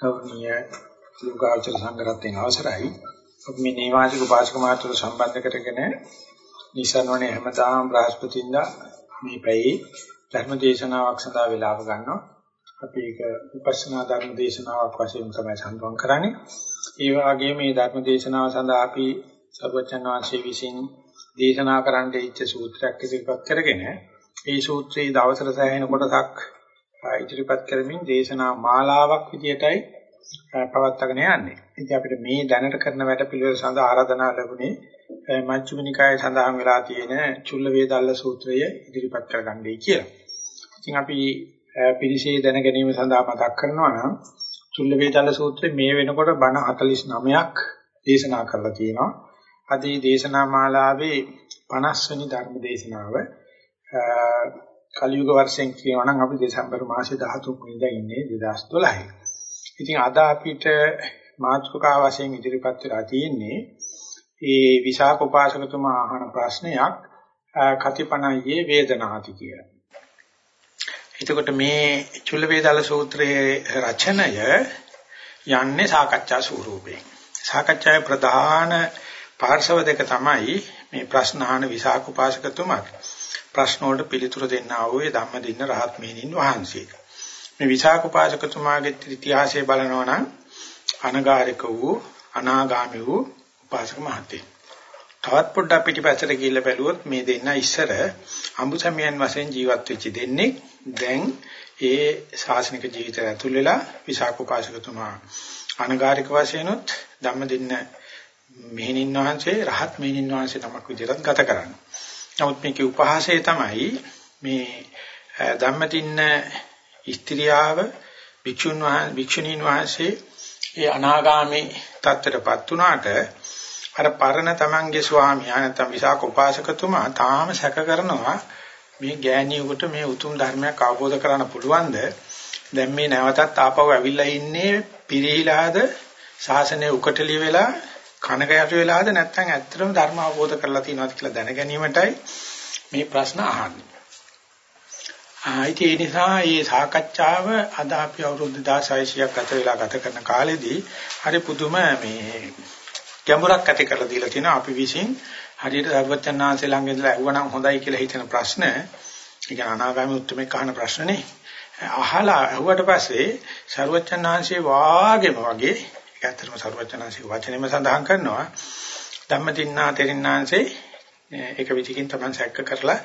ගෞරවනීය ලෝකාචර සංගරත්වයෙන් අවසරයි. අපි මේ නේවාසික උපාසක මාතෘ සම්බන්ධ කරගෙන නිසන්වනේ හැමදාම බ්‍රහස්පතින්දා මේ පැයේ ධර්ම දේශනාවක් සඳහා වේලාව ගන්නවා. අපි ඒක විපස්සනා ධර්ම දේශනාවක් වශයෙන් තමයි සම්පූර්ණ කරන්නේ. ඒ වගේම මේ ධර්ම දේශනාව සඳහා අපි සර්වචන් වහන්සේ විසින් දේශනා කරන්න ඉච්ඡ සූත්‍රයක් ඉදිරිපත් කරගෙන ඒ සූත්‍රයේ දවසට සෑහෙන කොටසක් ඉදිරිපත් කරමින් දේශනා මාලාවක් විදියටයි පවත්වාගෙන යන්නේ. ඉතින් අපිට මේ දැනට කරන වැඩ පිළිවෙල සඳහා ආරාධනා ලැබුණේ මජ්ක්‍ධිම නිකායේ සඳහන් වෙලා තියෙන චුල්ල වේදල්ල සූත්‍රය ඉදිරිපත් කරගන්නයි කියලා. ඉතින් අපි පිරිසේ දැන ගැනීම සඳහා මතක් කරනවා නම් චුල්ල වේදල්ල සූත්‍රය මේ වෙනකොට බණ 49ක් දේශනා කරලා තියෙනවා. අද මේ දේශනා මාලාවේ 50 වෙනි ධර්ම දේශනාව කලියුග වර්ෂයෙන් කියනවා නම් අපි දෙසැම්බර් මාසේ 13 වෙනිදා ඉන්නේ 2012. ඉතින් අද අපිට මාතෘකා වශයෙන් ඉදිරිපත් වෙලා තියෙන්නේ ඒ විසාක උපාසකතුමා අහන ප්‍රශ්නයක් කතිපණයේ වේදනාති කියලා. එතකොට මේ චුල්ල වේදාල සූත්‍රයේ රචනය යන්නේ සාකච්ඡා ස්වරූපයෙන්. සාකච්ඡාවේ ප්‍රධාන පාර්ශව දෙක තමයි මේ ප්‍රශ්න අහන විසාක උපාසකතුමා ප්‍රශ්න වලට පිළිතුරු දෙන්න ආවේ ධම්මදින්න රහත් මෙහෙණින් වහන්සේ. මේ විසාක උපාසකතුමාගේ ඉතිහාසය බලනවා නම් අනගාരിക වූ අනාගාමි වූ උපාසක මහතේ. තවත් පොඩ්ඩක් පිටිපැත්තට ගිහිල්ලා බැලුවොත් මේ දෙන්නා ඉස්සර අඹුසමයන් වශයෙන් ජීවත් වෙච්ච දෙන්නේ දැන් ඒ ශාසනික ජීවිතය ඇතුල් වෙලා විසාක උපාසකතුමා අනගාരിക වශයෙන්ුත් ධම්මදින්න මෙහෙණින් වහන්සේ රහත් මෙහෙණින් වහන්සේ තමක් විදිහට ගත කරනවා. නමුත් මේකේ උපහාසය තමයි මේ ධම්මදින්න ස්ත්‍රියාව භික්ෂුන් වහන්සේ භික්ෂුණීන් වහන්සේ ඒ අනාගාමී තත්ත්වයටපත් වුණාට අර පරණ තමන්ගේ ස්වාමියා නැත්නම් විසාක උපාසකතුමා තාම සැක කරනවා මේ ගෑණියෙකුට මේ උතුම් ධර්මයක් අවබෝධ කරගන්න පුළුවන්ද? දැන් මේ නැවතත් ආපහු ඇවිල්ලා ඉන්නේ පිරිහිලාද? ශාසනය උකටලිය වෙලා කනක යට වෙලාද නැත්නම් ඇත්තටම ධර්ම අවබෝධ කරලා තියෙනවද කියලා දැන ගැනීමටයි මේ ප්‍රශ්න අහන්නේ. ආයිත් ඒ නිසා මේ සාකච්ඡාව අද අපි අවුරුදු 2600ක් ගත වෙලා ගත කරන කාලෙදී හරි පුදුම මේ ගැඹුරක් ඇති කරලා දීලා තියෙනවා. අපි විසින් හරියට සර්වචන්නාංශ ළඟ ඉඳලා අහුවනම් හොඳයි කියලා හිතන ප්‍රශ්න. ඒ කියන්නේ අනාගාමී උත්තරමේ කහන ප්‍රශ්නනේ. අහලා අහුවට පස්සේ සර්වචන්නාංශේ වාගේම වගේ ඒක ඇත්තටම සර්වචන්නාංශේ වචනේම සඳහන් කරනවා ධම්මදින්නා තෙරින්නාංශේ ඒක විදිහකින් තමයි සැක කරලා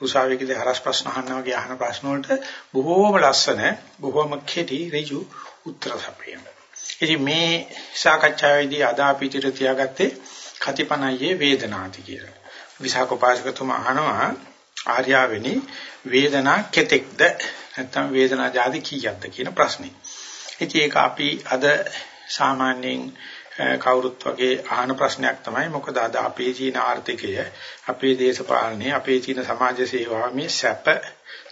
උසාවියේදී හරස් ප්‍රශ්න අහනවා වගේ අහන ප්‍රශ්න වලට බොහෝම ලස්සන බොහෝම කෙටි ඍජු උත්තර සපයන. ඉතින් මේ සාකච්ඡාවේදී අද අපි ඉදිරිය තියාගත්තේ කතිපණයේ වේදනාති කියලා. විසාකෝපාසකතුමා අහනවා ආර්යාවෙනි වේදනා කෙතෙක්ද නැත්නම් වේදනා જાති කීයක්ද කියන ප්‍රශ්නේ. ඉතින් ඒක අපි අද සාමාන්‍යයෙන් කවුරුත් වගේ අහන ප්‍රශ්නයක් තමයි මොකද අද අපේ ජීන ආර්ථිකය අපේ දේශපාලනය අපේ ජීන සමාජ සේවාව මේ සැප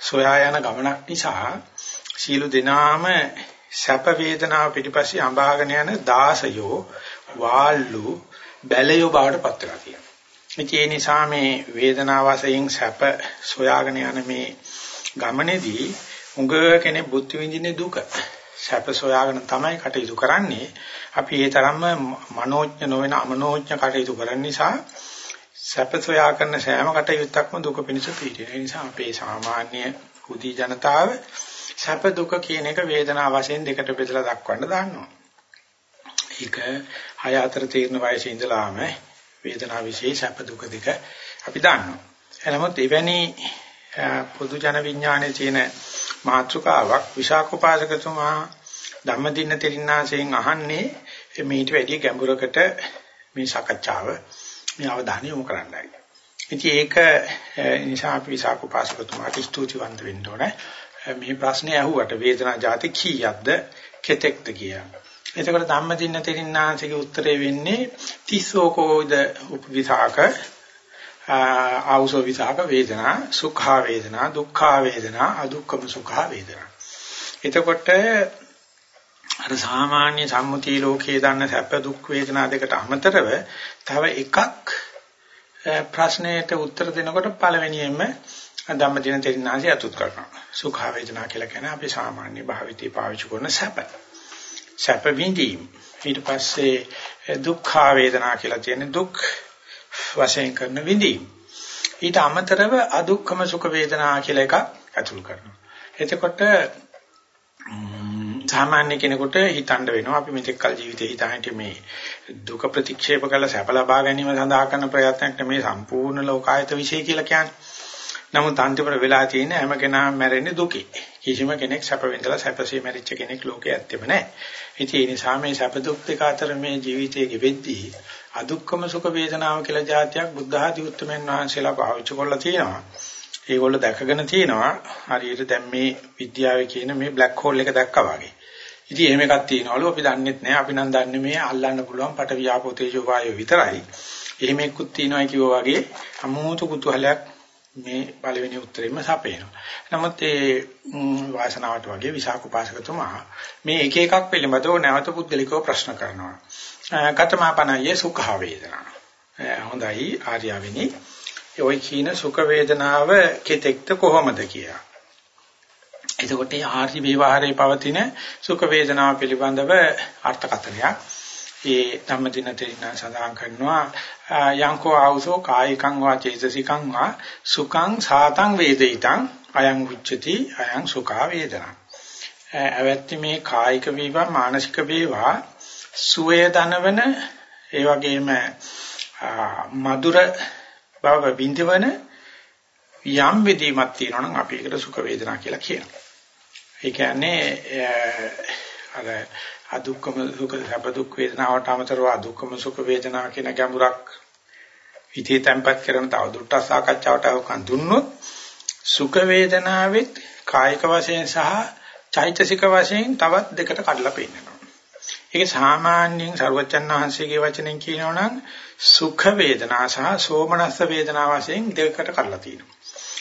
සොයා යන ගමනක් නිසා සීළු දෙනාම සැප වේදනාව පිටිපස්සේ අඹාගෙන යන දාසයෝ වාල්ලු බැලයෝ බවට පත් වෙලා තියෙනවා. ඒ නිසා මේ වේදනාව වශයෙන් සැප සොයාගෙන යන මේ ගමනේදී උඟ කෙනෙක් බුද්ධ විඳින්නේ දුක. සැප සොයාගෙන තමයි කටයුතු කරන්නේ. අපි ඒ තරම්ම මනෝඥ නොවන අමනෝඥ කටයුතු කරන නිසා සැප සොයා කරන සෑම කටයුත්තක්ම දුක පිණිස පිටින. ඒ නිසා අපේ සාමාන්‍ය කුදී ජනතාව සැප දුක කියන එක වේදනා වශයෙන් දෙකට බෙදලා දක්වන්න දාන්නවා. ඒක හය අතර තීරණ වයසේ ඉඳලාම වේදනා વિશે සැප දුක දෙක අපි දන්නවා. එනමුත් එවැනි පොදු ජන විඥානයේ තියෙන මාත්‍රකාවක් විශාඛෝපාසකතුමා ධම්මදින්න තෙරින්නාසයෙන් අහන්නේ මේට වැඩි ගැඹුරකට මේ සාකච්ඡාව මේ අවධානය යොමු කරන්නයි. ඉතින් ඒක නිසා අපි විශාඛෝපාසකතුමාට ස්තුතිවන්ත වෙන්න ඕනේ. මේ ප්‍රශ්නේ අහුවට වේදනා જાති කීයක්ද කෙතෙක්ද කියලා. එතකොට ධම්මදින්න තෙරින්නාසගේ උත්තරේ වෙන්නේ තිස්සෝකෝද උපවිසාක ආවුසෝ විසාක වේදනා සුඛා වේදනා දුක්ඛා වේදනා අදුක්ඛම සුඛා වේදනා. එතකොට අර සාමාන්‍ය සම්මුති ලෝකයේ දන්න සැප දුක් වේදනා දෙකට අමතරව තව එකක් ප්‍රශ්නයට උත්තර දෙනකොට පළවෙනියෙන්ම ධම්මදින තෙරිනාසි අතුත් කරනවා. සුඛා වේදනා කියලා කියන අපි සාමාන්‍ය භාවිතී පාවිච්චි කරන සැප. සැප විඳීම. ඊට පස්සේ දුක්ඛ වේදනා කියලා කියන්නේ දුක් වශයෙන් කරන විඳීම. ඊට අමතරව අදුක්ඛම සුඛ වේදනා කියලා එකක් ඇතුළු කරනවා. එතකොට සාමාන්‍ය කෙනෙකුට හිතන්න වෙනවා අපි මෙතෙක් කල ජීවිතේ හිතාහිට මේ දුක ප්‍රතික්ෂේප කරලා සැප ලබා ගැනීම සඳහා කරන ප්‍රයත්නයක් නෙමේ සම්පූර්ණ ලෝකායත විශ්ය කියලා කියන්නේ. නමුත් අන්තිමට වෙලා තියෙන හැම කෙනාම මැරෙන්නේ දුකේ. කිසිම කෙනෙක් සැප විඳලා සැපසේ මැරිච්ච කෙනෙක් ලෝකේ ඇත්තෙම නැහැ. ඉතින් ඒ නිසා මේ සැප දුක් දෙක අතර මේ ජීවිතයේ ගෙවෙද්දී අදුක්කම සුඛ වේදනාව කියලා જાතියක් බුද්ධ ආදී උත්තමයන් වහන්සේලා පාවිච්චි කරලා තියෙනවා. ඒගොල්ලෝ දැකගෙන තියෙනවා හරියට දැන් මේ විද්‍යාවේ කියන මේ බ්ලැක් හෝල් එක දැක්කා වගේ. ඉතින් එහෙම එකක් තියෙනවලු අපි දන්නෙත් නෑ අපි නම් දන්නේ මේ අල්ලන්න පුළුවන් පට වියාපෝ තේජෝ වායෝ විතරයි. එහෙම එක්කුත් තියෙනවා කිව්වා වගේ අමෝතු කුතුහලයක් මේ පළවෙනි උත්තරෙම සපේනවා. නමුත් ඒ වාසනාවට වගේ විසාක උපාසකතුමා මේ එක එකක් පිළිබඳව නැවත පුද්ගලිකව ප්‍රශ්න කරනවා. කතමාපනයේ සුඛ වේදනා. හොඳයි ආර්යවෙනි. ඔය කියන සුඛ වේදනාව කෙතෙක්ද කොහොමද කියලා. එතකොට ආර්ය විවහාරයේ පවතින සුඛ වේදනාව පිළිබඳව අර්ථකථනයක් ඒ ධම්මදින තේන සඳහන් කරනවා යංකෝ ආවසෝ කායිකං වා චේතසිකං වා සුඛං සාතං වේදිතං අයං උච්චති අයං සුඛා වේදනා අවැත්ති මේ කායික වේවා මානසික වේවා සුවය දනවන ඒ වගේම මధుර බව විඳවන යම් විදීමක් තියෙනවා නම් අපි ඒකට සුඛ වේදනා කියලා කියනවා. ඒ කියන්නේ අර අදුක්කම සුඛ සැප දුක් වේදනාවට අමතරව අදුක්කම සුඛ වේදනා කියන ගැඹුරක් හිතේ තැම්පත් කරන තව දුරටත් සාකච්ඡාවට අවකන් දුන්නොත් සුඛ වේදනාවෙත් කායික වශයෙන් සහ චෛතසික වශයෙන් තවත් දෙකට කඩලා පෙන්නනවා. ඒක සාමාන්‍යයෙන් සර්වචන් වහන්සේගේ වචනෙන් කියනවා නම් සුඛ වේදනා සහ සෝමනස්ස වේදනා වශයෙන් දෙකකට කඩලා තියෙනවා.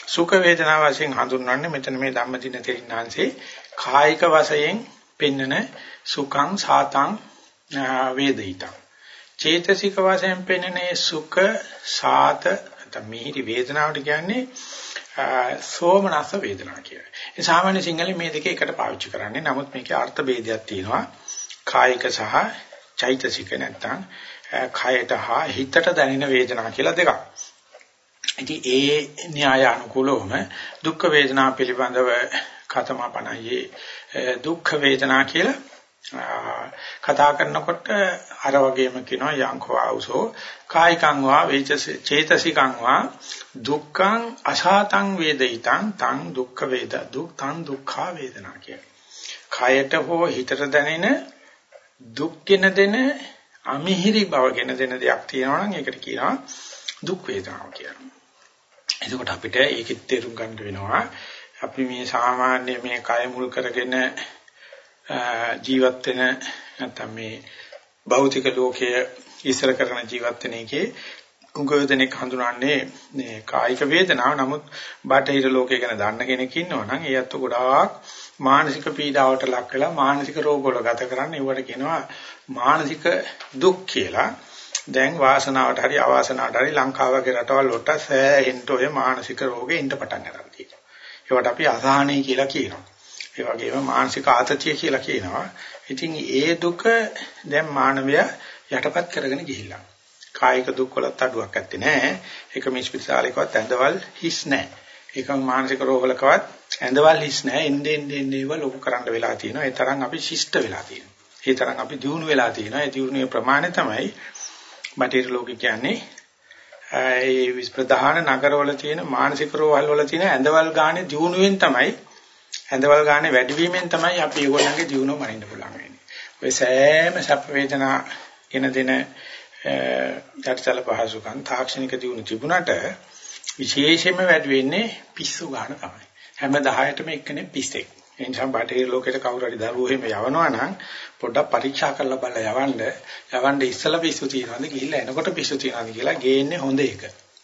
සුඛ වේදනා වශයෙන් හඳුන්වන්නේ මෙතන මේ ධම්මදින තෙරින්නාංශේ කායික වශයෙන් පෙන්නන සුඛං සාතං වේදිතං චේතසික වශයෙන් පෙනෙනේ සුඛ සාත තමීරි වේදනාවට කියන්නේ සෝමනස්ස වේදනා කියලා. ඒ සාමාන්‍ය සිංහලෙන් මේ දෙක එකට පාවිච්චි කරන්නේ. නමුත් මේකේ අර්ථ ભેදයක් තියෙනවා. කායික සහ චෛතසික නැත්තම් කයට හා හිතට දැනෙන වේදනා කියලා දෙකක්. ඉතින් ඒ න්‍යාය අනුකූලවම දුක් වේදනා පිළිබඳව කතමපණයේ දුක් වේදනා කියලා කතා කරනකොට අර වගේම කියනවා යංකෝ ආවසෝ කායිකං වා චේතසිකං වා දුක්ඛං අසාතං වේදිතං තං දුක්ඛ වේද දුක්ඛං දුක්ඛා වේදනා කිය. කයට හෝ හිතට දැනෙන දුක්ගෙන දෙන අමිහිරි බවගෙන දෙන දෙයක් තියෙනවා නම් ඒකට කියනවා දුක් වේදනාව කියලා. එතකොට අපිට ඒකෙත් තේරුම් ගන්න වෙනවා අපි මේ සාමාන්‍ය මේ කය මුල් කරගෙන ජීවත් වෙන නැත්නම් මේ භෞතික ලෝකයේ ඉස්සර කරන ජීවත් වෙන එකේ උගෝදෙනෙක් හඳුනන්නේ මේ කායික වේදනාව නමුත් බාහිර ලෝකයේ ගැන දන්න කෙනෙක් ඉන්නවා නම් ඒ අත්තු ගොඩාක් මානසික පීඩාවට ලක් වෙලා මානසික රෝග වල ගත කරන්නේ ඒවට කියනවා මානසික දුක් කියලා. දැන් වාසනාවට හරි අවාසනාවට හරි ලංකාව වගේ රටවල් වලට සෑහෙන්න ඔය මානසික රෝගෙ ඉන්න පටන් ගන්නවා තියෙනවා. ඒවට අපි අසහනයි කියලා කියනවා. ඒ වගේම මානසික ආතතිය කියලා කියනවා. ඉතින් ඒ දුක දැන් මානවයා යටපත් කරගෙන ගිහිල්ලා. කායික දුක් වලත් අඩුවක් නැත්තේ නෑ. ඒක මේ ස්පිරිතාලේකවත් ඇඳවල් හිස් නෑ. ඒකම මානසික රෝගවලකවත් ඇඳවල් හිස් නෑ. එන්නේ එන්නේ ඒව ලොකු කරන්න වෙලා තියෙනවා. ඒ තරම් අපි ශිෂ්ට වෙලා තියෙනවා. ඒ තරම් අපි දියුණු වෙලා තියෙනවා. ඒ දියුණුවේ ප්‍රමාණය තමයි බටහිර ලෝකෙ කියන්නේ ඒ ප්‍රධාන නගරවල තියෙන මානසික රෝගවල වල තියෙන ඇඳවල් ගානේ දියුණුවෙන් තමයි ඇඳවල් ගානේ වැඩිවීමෙන් තමයි අපි ඒගොල්ලන්ගේ දියුණුව මනින්න පුළුවන් වෙන්නේ. ඔය සෑම සැප වේදනා එන දෙන යටිතල පහසුකම් තාක්ෂණික දියුණු තිබුණාට විශේෂයෙන්ම වැඩි වෙන්නේ පිස්සු ගන්න තමයි. හැම 10ටම එක්කෙනෙක් පිස්සෙක්. ඒ නිසා බටහිර ලෝකෙට කවුරු හරි දරුවෝ එහෙම යවනවා නම් පොඩ්ඩක් පරීක්ෂා කරලා බලලා යවන්න. යවන්න ඉස්සලා පිස්සු තියනවාද ගිහිල්ලා එනකොට පිස්සු තියනවාද කියලා ගේන්නේ හොඳ එක.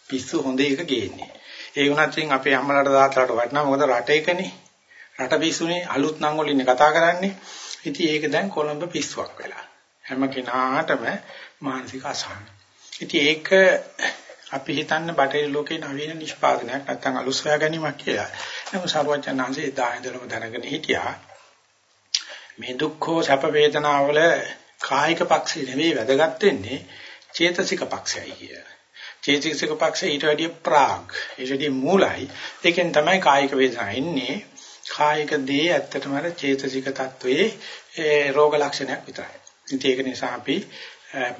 පිස්සු හොඳ එක ගේන්නේ. ඒ වුණත් ඉතින් අපේ අම්මලාට තාත්තලාට වටිනා මොකද රටේකනේ. රට පිස්සුනේ අලුත් නම් වලින් කතා කරන්නේ. ඉතින් ඒක දැන් කොළඹ පිස්සුවක් වෙලා. හැම කෙනාටම මානසික අසහන. ඉතින් ඒක අපි හිතන්න බටහිර ලෝකේ නවීන නිෂ්පාදනයක් නැත්නම් අලුත් සොයා ගැනීමක් කියලා. නමුත් සර්වඥාන්සේ එදා ඉඳලම දැනගෙන හිටියා. මේ දුක්ඛෝ සැප වේදනාවල කායික පක්ෂය නෙවෙයි වැදගත් වෙන්නේ චේතසික පක්ෂයයි කිය. චේතසික පක්ෂය ඊට වැඩිය ප්‍රාග් ඊට වැඩිය මූලයි. ඒකෙන් තමයි කායික වේදනා එන්නේ. කායික දේ ඇත්තටම අර චේතසික තත්වයේ ඒ රෝග ලක්ෂණයක් විතරයි. ඉතින් ඒක නිසා අපි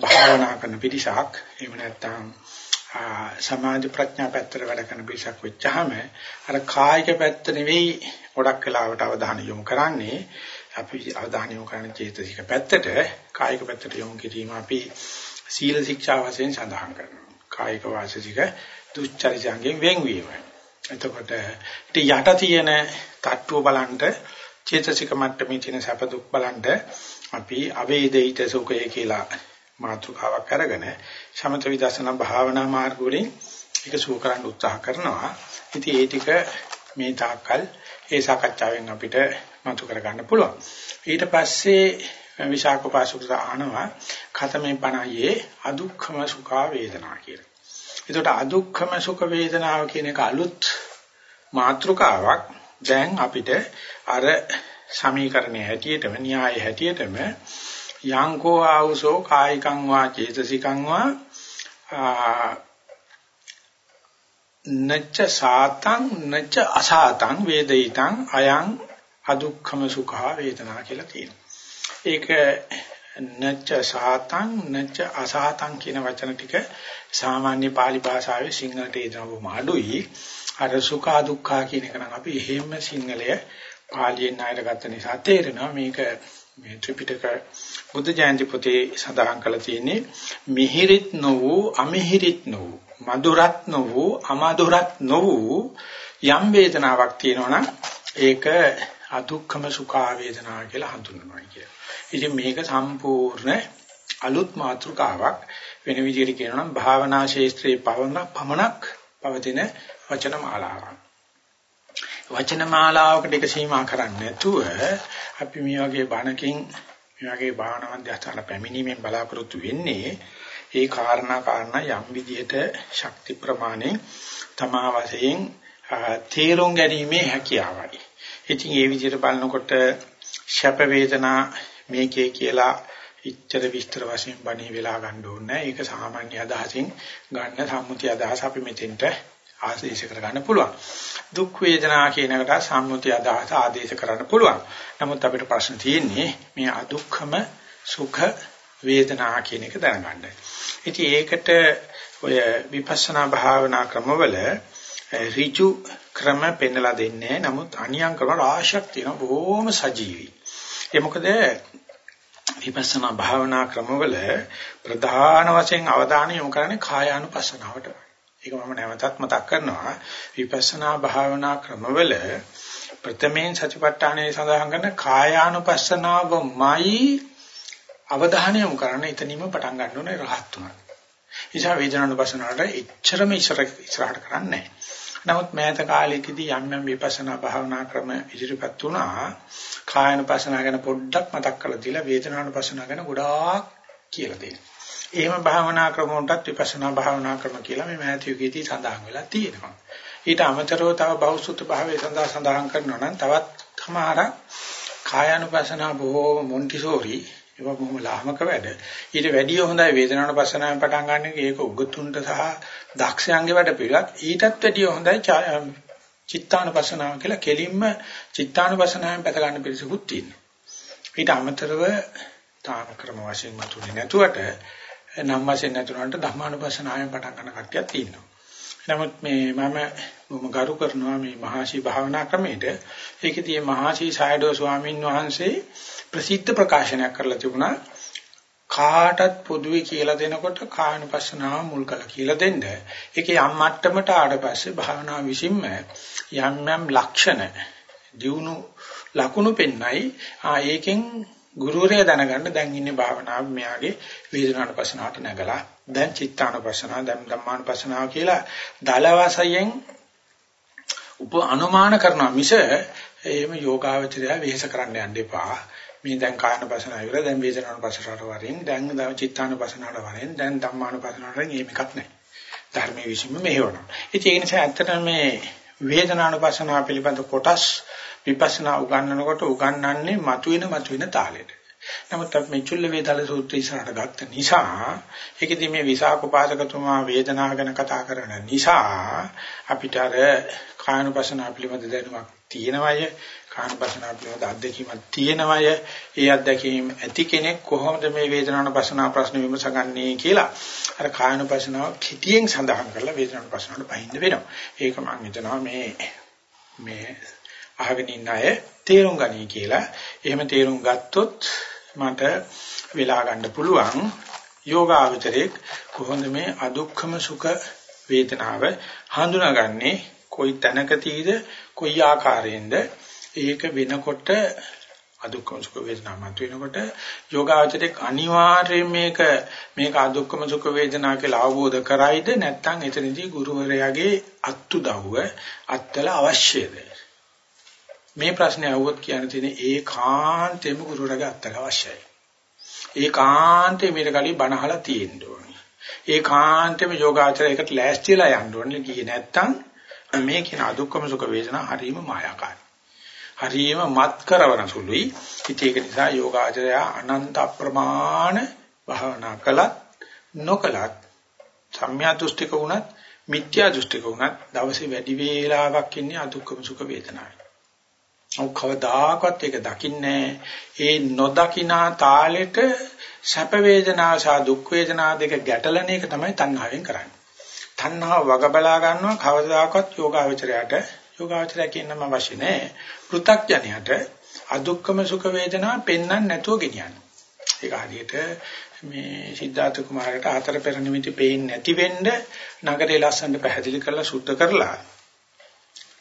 භාවනා කරන පිටිසක් එහෙම නැත්නම් සමාධි ප්‍රඥා පැත්තට වැඩ කරන පිරිසක් වෙච්චාම අර කායික පැත්ත නෙවෙයි ගොඩක් වෙලාවට අවධානය යොමු කරන්නේ. අපි අවධානය යොමු කරන චේතසික පැත්තට. කායික පැත්තට යොමු කිරීම අපි සීල ශික්ෂා වශයෙන් සඳහන් කරනවා. කායික වාචික දුස්චරිතයන්ගෙන් වෙන්වීම එතකොට ඊට යට තියෙන තට්ටුව බලන්න චේතසික මට්ටමේ තියෙන සැප දුක් බලන්න අපි අවේදිත සුඛය කියලා මාතෘකාවක් අරගෙන සමත විදර්ශනා භාවනා මාර්ග වලින් ඒක සුව කරන්න උත්සාහ කරනවා. ඉතින් ඒ ටික මේ තාක්කල් ඒ සාකච්ඡාවෙන් අපිට මතු කර ගන්න පුළුවන්. ඊට පස්සේ විශාකෝපාසුකත ආනවා khතමේ පණයේ අදුක්ඛම සුඛා වේදනා කියලා. ඒකට අදුක්ඛම සුඛ වේදනාව කියන එක අලුත් මාතෘකාවක් දැන් අපිට අර සමීකරණයේ හැටියටම න්‍යායයේ හැටියටම යංකෝ ආවුසෝ කායිකං වා චේතසිකං වා නච්ච සාතං නච්ච අසාතං වේදිතං අයං අදුක්ඛම සුඛා වේදනා කියලා තියෙනවා. ඒක නච්ච සාතං නච්ච අසාතං කියන වචන ටික සාමාන්‍ය pāli භාෂාවේ සිංහලට ඒදවම අඩුයි. අර සුඛ දුක්ඛ කියන එක නම් අපි එහෙම සිංහලය පාලියෙන් ණයට ගත්ත නිසා තේරෙනවා මේක මේ ත්‍රිපිටක බුද්ධ ජයන්ති පොතේ සඳහන් කරලා තියෙන්නේ මිහිරිත් නොවූ අමිහිරිත් නොවූ මధుරත් නොවූ අමధుරත් නොවූ යම් වේදනාවක් තියෙනවා ඒක අදුක්ඛම සුඛා වේදනා කියලා හඳුන්වනවා කියලා. ඉතින් මේක සම්පූර්ණ අලුත් මාතෘකාවක් වෙන විදිහට කියනවා නම් භාවනා ශාස්ත්‍රයේ පවන පමණක් පවතින වචන මාලාවක්. වචන මාලාවකට එක සීමා කරන්නේ නැතුව අපි මේ වගේ බණකින් මේ වගේ භාවනා මධ්‍යස්ථාන පැමිණීමෙන් බලාපොරොත්තු වෙන්නේ ඒ කාරණා කාරණා යම් විදිහට ශක්ති ප්‍රමාණය තමා වශයෙන් තේරුම් ගැනීමේ හැකියාවයි. ඉතින් ඒ විදිහට බලනකොට ශප වේදනා මේකේ කියලා ඉච්ඡර විස්තර වශයෙන් බණේ වෙලා ගන්න ඕනේ. ඒක සාමාන්‍ය අදහසින් ගන්න සම්මුති අදහස අපි මෙතෙන්ට ආදේශ කරගන්න පුළුවන්. දුක් වේදනා කියන එකට සම්මුති අදහස ආදේශ කරන්න පුළුවන්. නමුත් අපිට ප්‍රශ්න තියෙන්නේ මේ අදුක්ඛම සුඛ වේදනා කියන එක දැනගන්න. ඉතින් ඒකට ඔය විපස්සනා භාවනා ක්‍රමවල ඍජු ක්‍රම පෙන්වලා දෙන්නේ නමුත් අනියම් ක්‍රම රාශියක් තියෙනවා බොහොම සජීවී. ඒ මොකද විපස්සනා භාවනා ක්‍රමවල ප්‍රධාන වශයෙන් අවධානය යොමු කරන්නේ කායානුපස්සනාවට. ඒක මම නැවතත් මතක් කරනවා විපස්සනා භාවනා ක්‍රමවල ප්‍රථමයෙන් සතිපට්ඨානයේ සඳහන් කරන කායානුපස්සනාවමයි අවධානය යොමු කරන්න එතනින්ම පටන් ගන්න ඕනේ රහත් තුනක්. නිසා වේදනානුපස්සනාවට එච්චරම ඉස්සර ඉස්සරහට කරන්නේ නමුත් මෑත කාලයකදී යම් යම් විපස්සනා භාවනා ක්‍රම ඉදිරිපත් වුණා කායනුපස්සනා ගැන පොඩ්ඩක් මතක් කරලා දීලා වේදනානුපස්සනා ගැන ගොඩාක් කියලා දෙනවා. එහෙම භාවනා ක්‍රම වලටත් විපස්සනා භාවනා ක්‍රම කියලා මේ මෑත යුගයේදී සඳහන් වෙලා තියෙනවා. ඊට අමතරව තව බෞසුත් භාවයේ සඳහා සඳහන් කරනවා නම් තවත් සමහර කායानुපසනාව බොහෝ මොන්ටිසෝරි ඒක බොහොම ලාමක වැඩ. ඊට වැඩිය හොඳයි වේදනානුපසනාවෙන් පටන් ගන්න එක ඒක උගතුන්ට සහ දක්ෂයන්ගේ වැඩ පිළිලක්. ඊටත් වැඩිය හොඳයි චිත්තානුපසනාව කියලා කෙලින්ම චිත්තානුපසනාවෙන් පැත ගන්න පිළිසකුත් තියෙනවා. ඊට අමතරව තාම ක්‍රම වශයෙන් මතුනේ නැතුවට නම් වශයෙන් නැතුණාට ධර්මානුපසනාවෙන් පටන් ගන්න කට්ටියක් තියෙනවා. නමුත් මේ මම මම ගරු කරනවා මේ මහාශී භාවනා ක්‍රමයට. ඒකදී මහාශී සායඩෝ ස්වාමීන් වහන්සේ ප්‍රසිද්ධ ප්‍රකාශනයක් කරලා තිබුණා. කාටත් පොදුවේ කියලා දෙනකොට කායනුපස්සනාව මුල් කළා කියලා දෙන්න. ඒකේ යම් මට්ටමට ආවට පස්සේ භාවනාව විසින්ම යම් යම් ලක්ෂණ දියුණු ලකුණු පෙන්නයි. ආ ඒකෙන් ගුරුවරයා දැනගන්න දැන් ඉන්නේ භාවනාව මෙයාගේ වේදනානුපස්සනාවට නැගලා දැන් චිත්තානුපස්සනාව දැන් ධම්මානුපස්සනාව කියලා දල වශයෙන් උප අනුමාන කරනවා මිස එහෙම යෝගාවචරය වෙහෙස කරන්න යන්න එපා මේ දැන් කායනුපස්සනාව ඉවර දැන් වේදනානුපස්සනාවට වරින් දැන් චිත්තානුපස්සනාවට වරින් දැන් ධම්මානුපස්සනාවට වරින් එහෙම එකක් නැහැ ධර්මයේ විසීම මෙහෙවනවා ඉතින් ඒ නිසා ඇත්තටම මේ වේදනානුපස්සනාව පිළිබඳ කොටස් විපස්සනා උගන්වනකොට උගන්වන්නේ මතුවෙන මතුවෙන තාලෙට. නමුත් අපි මේ චුල්ල වේදාල සූත්‍රය ඉස්සරහට ගත්ත නිසා ඒකෙදි මේ විසාකෝපාසකතුමා වේදනාව ගැන කතා කරන නිසා අපිට අර කායනුපසන පිළිබඳ දැනුමක් තියෙනවය. කායනුපසන පිළිබඳ අත්දැකීමක් තියෙනවය. ඒ අත්දැකීම් ඇති කෙනෙක් කොහොමද මේ වේදනානුපසන ප්‍රශ්න විමසගන්නේ කියලා? අර කායනුපසනාව කිටියෙන් සඳහන් කරලා වේදනානුපසනට පහින්න වෙනවා. ඒක මම හිතනවා මේ මේ අහගෙන ඉන්න අය තේරුම් ගනී කියලා. එහෙම තේරුම් ගත්තොත් මට වෙලා ගන්න පුළුවන් යෝගාවචරයේ කොහොමද මේ අදුක්ඛම සුඛ වේදනාව හඳුනාගන්නේ? කොයි තැනකදීද? කොයි ආකාරයෙන්ද ඒක වෙනකොට අදුක්ඛම සුඛ වේදනාව මත වෙනකොට යෝගාවචරයේ අනිවාර්යයෙන් මේක මේක අදුක්ඛම සුඛ වේදනා කියලා අවබෝධ කරයිද නැත්නම් එතනදී ගුරුවරයාගේ අත්උදව්ව අත්තල අවශ්‍යද මේ ප්‍රශ්නේ අහුවොත් කියන්න තියෙන්නේ ඒකාන්තයෙන්ම ගුරුවරයාගේ අත්තක අවශ්‍යයි. ඒකාන්තයෙන් මේක කලින් බණහලා තියෙන්න ඕනේ. ඒකාන්තයෙන්ම යෝගාචරයකට ලෑස්තිලා යන්න ඕනේ. කියේ නැත්තම් මේ කියන අදුක්කම සුඛ වේදනා හරීම මායාකාරයි. හරීම මත් කරවන සුළුයි. ඉතින් ඒක නිසා යෝගාචරය අනන්ත අප්‍රමාණ භාවනා කළත් නොකලත් සම්‍යා දෘෂ්ටික වුණත් මිත්‍යා දෘෂ්ටික වුණත් දවසේ වැඩි වේලාවක් ඉන්නේ අදුක්කම සුඛ වේදනාවේ. ඔව් කවදාකවත් ඒක දකින්නේ ඒ නොදකිනා තාලෙට සැප වේදනා සහ දුක් වේදනා දෙක ගැටලන එක තමයි තණ්හාවෙන් කරන්නේ. තණ්හාව වග බලා ගන්නවා කවදාකවත් යෝගාවචරයට යෝගාවචරය කියන්නම අවශ්‍ය නැහැ. පෘ탁ජනයට අදුක්කම සුඛ වේදනා පෙන්වන්න නැතුව ගෙනියන්න. ඒක හරියට මේ සිද්ධාර්ථ කුමාරට ආතර පෙර නිමිති පේන්නේ නැති වෙන්න නගරේ ලස්සනට පැහැදිලි කරලා සුද්ධ කරලා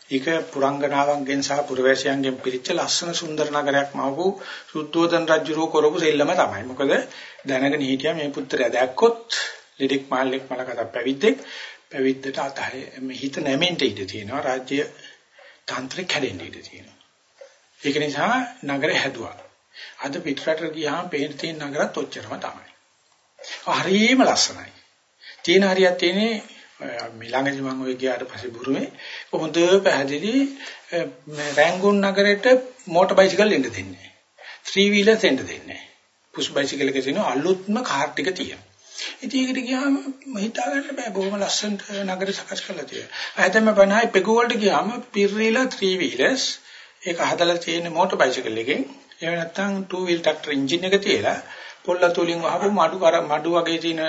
ඒක පුරංගනාවන්ගෙන් සහ පුරවැසියන්ගෙන් පිරිච්ච ලස්සන සුන්දර නගරයක් මවපු සුද්ධෝදන රජුරෝ කරපු සෙල්ලම තමයි. මොකද දැනගෙන හිටියා මේ පුත්‍රයා දැක්කොත් ලිඩික් මාල්ලෙක් මලකට පැවිද්දෙක් පැවිද්දට අතහේ මේ හිත නැමෙන්න ඉඩ තියෙනවා. රාජ්‍ය තාන්ත්‍රික කැඩෙන්න ඉඩ තියෙනවා. ඒක නිසා නගරය හැදුවා. අද පිටරට ගියාම පේන තියෙන නගරත් ඔච්චරම තමයි. හරිම ලස්සනයි. තියෙන හරියක් තියෙන්නේ මේ ළඟදි මම ඔය ගියාට පස්සේ බුරුමේ හොඳ පැහැදිලි රැංගුන් නගරෙට මෝටර් බයිසිකල් එන්න දෙන්නේ නැහැ. ත්‍රී වීලර්ස් එන්න දෙන්නේ නැහැ. පුෂ් බයිසිකල් එකේ තියෙන අලුත්ම කාර් ටික තියෙනවා. ඉතින් ඒකට ගියාම හිතා ගන්න බෑ බොහොම ලස්සනට නගර සකස් කරලා තියෙනවා. ආයෙතම 50යි පෙගු වලට ගියාම පිරිලා ත්‍රී වීලර්ස් ඒක හදලා තියෙන මෝටර් බයිසිකල් එකෙන් එහෙම නැත්නම් ටූ වීල් ට්‍රැක්ටර් එන්ජින් එක තියලා පොල්ලතුලින් වහපු මඩු කර මඩු වගේ තියෙන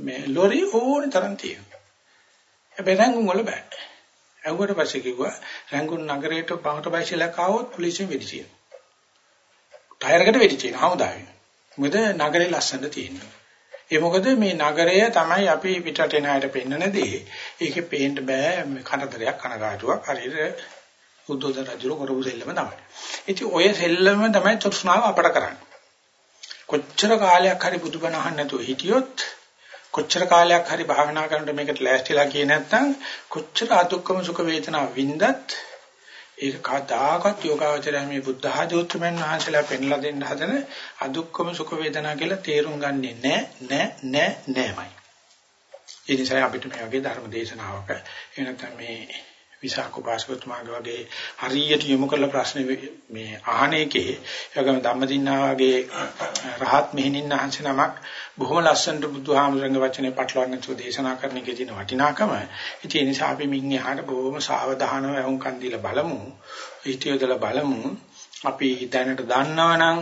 මේ ලොරි ඕනේ තරම් තියෙනවා. හැබැයි රැංගුන් වල බෑ. ඇහුවට පස්සේ කිව්වා රැංගුන් නගරයට පහට බයිසිකලක් ආවොත් පොලිසියෙන් වෙඩි තියෙනවා. ටයර් එකට වෙඩි තියෙනවා හමුදාවේ. මොකද නගරේ ලස්සනට තියෙනවා. ඒ මොකද මේ නගරය තමයි අපි පිටට එන අයට පෙන්වන දේ. ඒකේ පේන්න බෑ කනතරයක් කනගාටුවක් හරියට උද්දෝද රජුල කරපු සෙල්ලම තමයි. ඉතින් ඔය සෙල්ලම තමයි තෘෂ්ණාව අපට කරන්නේ. කොච්චර කාලයක් හරි බුදුබණ අහන්න නැතුව හිටියොත් කොච්චර කාලයක් හරි භාවනා කරනකොට මේකට ලෑස්තිලා කියේ නැත්නම් කොච්චර අදුක්කම සුඛ වේදනා වින්දත් ඒක කදාකත් යෝගාවචරය මේ බුද්ධ ආධෝත්‍රමයන් වහන්සේලා පෙන්ලා දෙන්න හදන අදුක්කම සුඛ වේදනා කියලා තේරුම් ගන්නෙ නෑ නෑ නෑ නෑමයි. ඒ නිසා අපිට මේ වගේ ධර්ම දේශනාවක එනතම මේ විසාක උපාසකතුමාගේ වගේ හරියට යොමු කරලා ප්‍රශ්න මේ අහන එකේ ඒගොම ධම්මදින්නා වගේ රහත් මෙහෙණින් අහන්සේ නමක් බොහොම ලස්සනට බුදුහාමුදුරන්ගේ වචනේ පටලවන්න නැතුව දේශනා කරන එකේ තියෙන වටිනාකම. ඉතින් ඒ නිසා අපි මින් එහාට බොහොම සාවධානව වුන්කන් දීලා බලමු. ඊටියදලා බලමු. අපි දැනට දන්නවනම්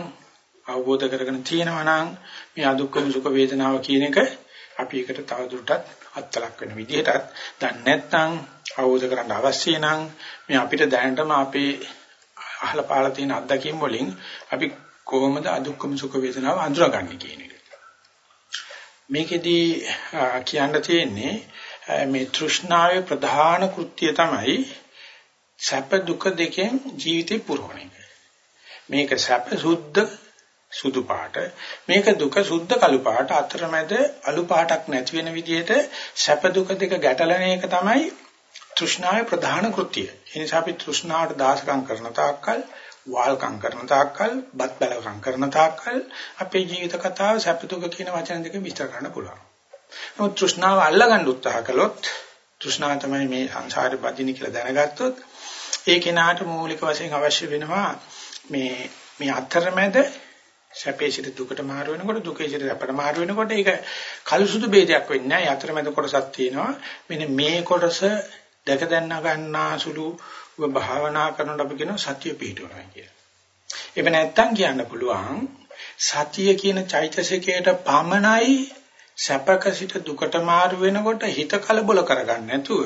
අවබෝධ කරගෙන තියෙනවනම් මේ අදුක්කම සුඛ වේදනාව කියන එක අපි ඒකට තවදුරටත් අත්ලක් වෙන විදිහටත් දැන් නැත්නම් අවබෝධ කරගන්න අවශ්‍ය නම් මේ අපිට දැනටම අපේ අහලා පාලා තියෙන අත්දැකීම් වලින් අපි කොහොමද අදුක්කම සුඛ වේදනාව අඳුරගන්නේ කියන එක. මේකෙදී කියන්න තියෙන්නේ මේ තෘෂ්ණාවේ ප්‍රධාන කෘත්‍යය තමයි සැප දුක දෙකෙන් ජීවිතේ පුරවන එක. මේක සැප සුද්ධ සුදු පාට මේක දුක සුද්ධ කළු පාට අතරමැද අලු පාටක් නැති වෙන විදිහට සැප දුක දෙක ගැටලන එක තමයි තෘෂ්ණාවේ ප්‍රධාන කෘත්‍යය. ඒ නිසා අපි තෘෂ්ණාවට දාසකම් කරන තාක්කල්, වාල්කම් කරන තාක්කල්, බත් බැලකම් කරන තාක්කල් අපේ ජීවිත කතාව සැපතුක කියන වචන දෙක විස්තර කරන්න පුළුවන්. නමුත් තෘෂ්ණාව අල්ලගන්න උත්සාහ කළොත් තෘෂ්ණාව තමයි මේ සංසාරේ බදින කියලා දැනගත්තොත් ඒ කෙනාට මූලික වශයෙන් අවශ්‍ය වෙනවා මේ මේ අතරමැද සැපේ සිට දුකට මාරු වෙනකොට දුකේ සිට සැපට මාරු වෙනකොට ඒක කලසුදු ભેදයක් වෙන්නේ නැහැ. අතරමැද කොටසක් තියෙනවා. මෙන්න මේ කොටස දැක දැන්න ගන්නාසුළු ඔබ භාවනා කරනකොට අපි කියනවා සතිය පිහිටවනවා කියලා. එහෙම නැත්තම් කියන්න පුළුවන් සතිය කියන චෛතසිකයට පමණයි සැපක සිට දුකට මාරු වෙනකොට හිත කලබල කරගන්න නැතුව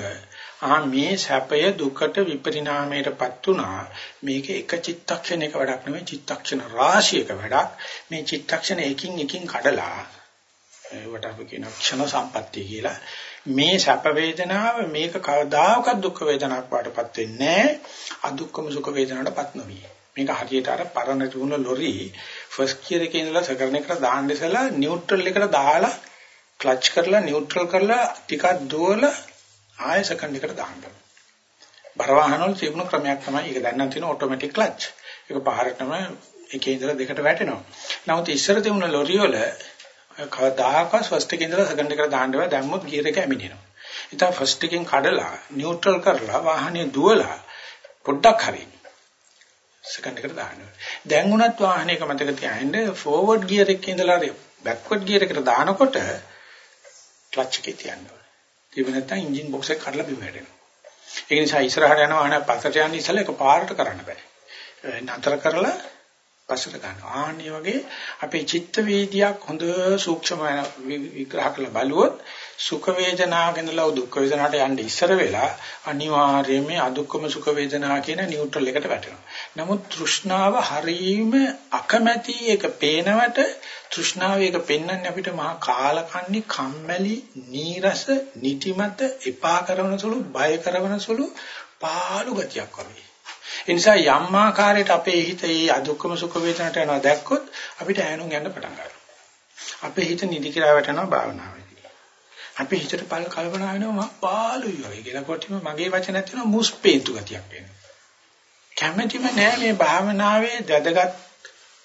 ආ මේ සැපය දුකට විපරිණාමයටපත් උනා මේක එක චිත්තක්ෂණයක වැඩක් නෙමෙයි චිත්තක්ෂණ රාශියක වැඩක්. මේ චිත්තක්ෂණ එකින් එකින් කඩලා ඒවට අපි කියන ක්ෂණ සම්පත්තිය කියලා. මේ සැප වේදනාව මේක කවදාකවත් දුක් වේදනාවක් වඩපත් වෙන්නේ අදුක්කම සුඛ වේදනාවටපත් නොවිය මේක හරියට අර පරණ තුන ලොරි ෆස්ට් ගියර් එකේ ඉඳලා සෙකන්ඩ් එකට දාන්න ඉස්සලා නියුට්‍රල් එකට දාලා ක්ලච් කරලා නියුට්‍රල් කරලා ටිකක් දුවලා ආයෙ සෙකන්ඩ් එකට දාන්න. බර වාහන වල තිබුණු ක්‍රමයක් තමයි ඒක දැන් නම් තියෙන ඔටෝමැටික් ක්ලච්. ඒක පාරටම එකේ ඉඳලා දෙකට වැටෙනවා. නමුත් ඉස්සර තිබුණ ලොරි වල කවදාකවත් ෆස්ට් එකේ ඉඳලා සෙකන්ඩ් එකට දාන්න බෑ දැම්මොත් ගියර් එක ඇමිනෙනවා. ඉතින් ෆස්ට් එකෙන් කඩලා නියුට්‍රල් කරලා වාහනේ දුවලා පොඩ්ඩක් හරි සෙකන්ඩ් එකට දාන්න. දැන් උනත් වාහනයක මතක තියාගන්න ෆෝවර්ඩ් ගියර් එකේ ඉඳලා බෑක්වර්ඩ් ගියර් එකට දානකොට ක්ලච් එකේ තියන්න ඕනේ. ඒක නැත්නම් එන්ජින් බොක්ස් එක කඩලා බිම වැටෙනවා. ඒ නිසා ඉස්සරහට යනවා අනේ පස්සට යන්න ඉස්සෙල්ලා ඒක පාරට කරන්න බෑ. නතර කරලා පස්සට ගන්නවා. ආන්නේ වගේ අපේ චිත්ත වේදියක් හොඳ සූක්ෂම විග්‍රහ කරලා බලුවොත් සුඛ වේදනාගෙනලා දුක් වේදනාට යන්න ඉස්සර වෙලා අනිවාර්යයෙන්ම අදුක්කම සුඛ වේදනා කියන නියුට්‍රල් එකට වැටෙනවා. නමුත් තෘෂ්ණාව හරීම අකමැති එක පේනවට තෘෂ්ණාව එක පෙන්වන්නේ අපිට මහා කාලකන්ණි කම්මැලි නීරස නිතිමත එපා කරන සුළු බය කරන සුළු පාළු ගතියක් වගේ. ඒ නිසා යම් ආකාරයකට අපේ හිත ඒ අදුක්කම සුඛ වේදනට යනවා දැක්කොත් අපිට ඈනුම් යන්න පටන් ගන්නවා. අපේ හිත නිදි කියලා වැටෙනවා භාවනාවේදී. අපේ හිතට පල් කල්පනා වෙනවා මම පාළුයි වගේ කියලා කොටිම මගේ වචනයක් තියෙනවා මුස්පේතු ගතියක් වෙනවා. කැමැතිම නෑ මේ භාවනාවේ දැදගත්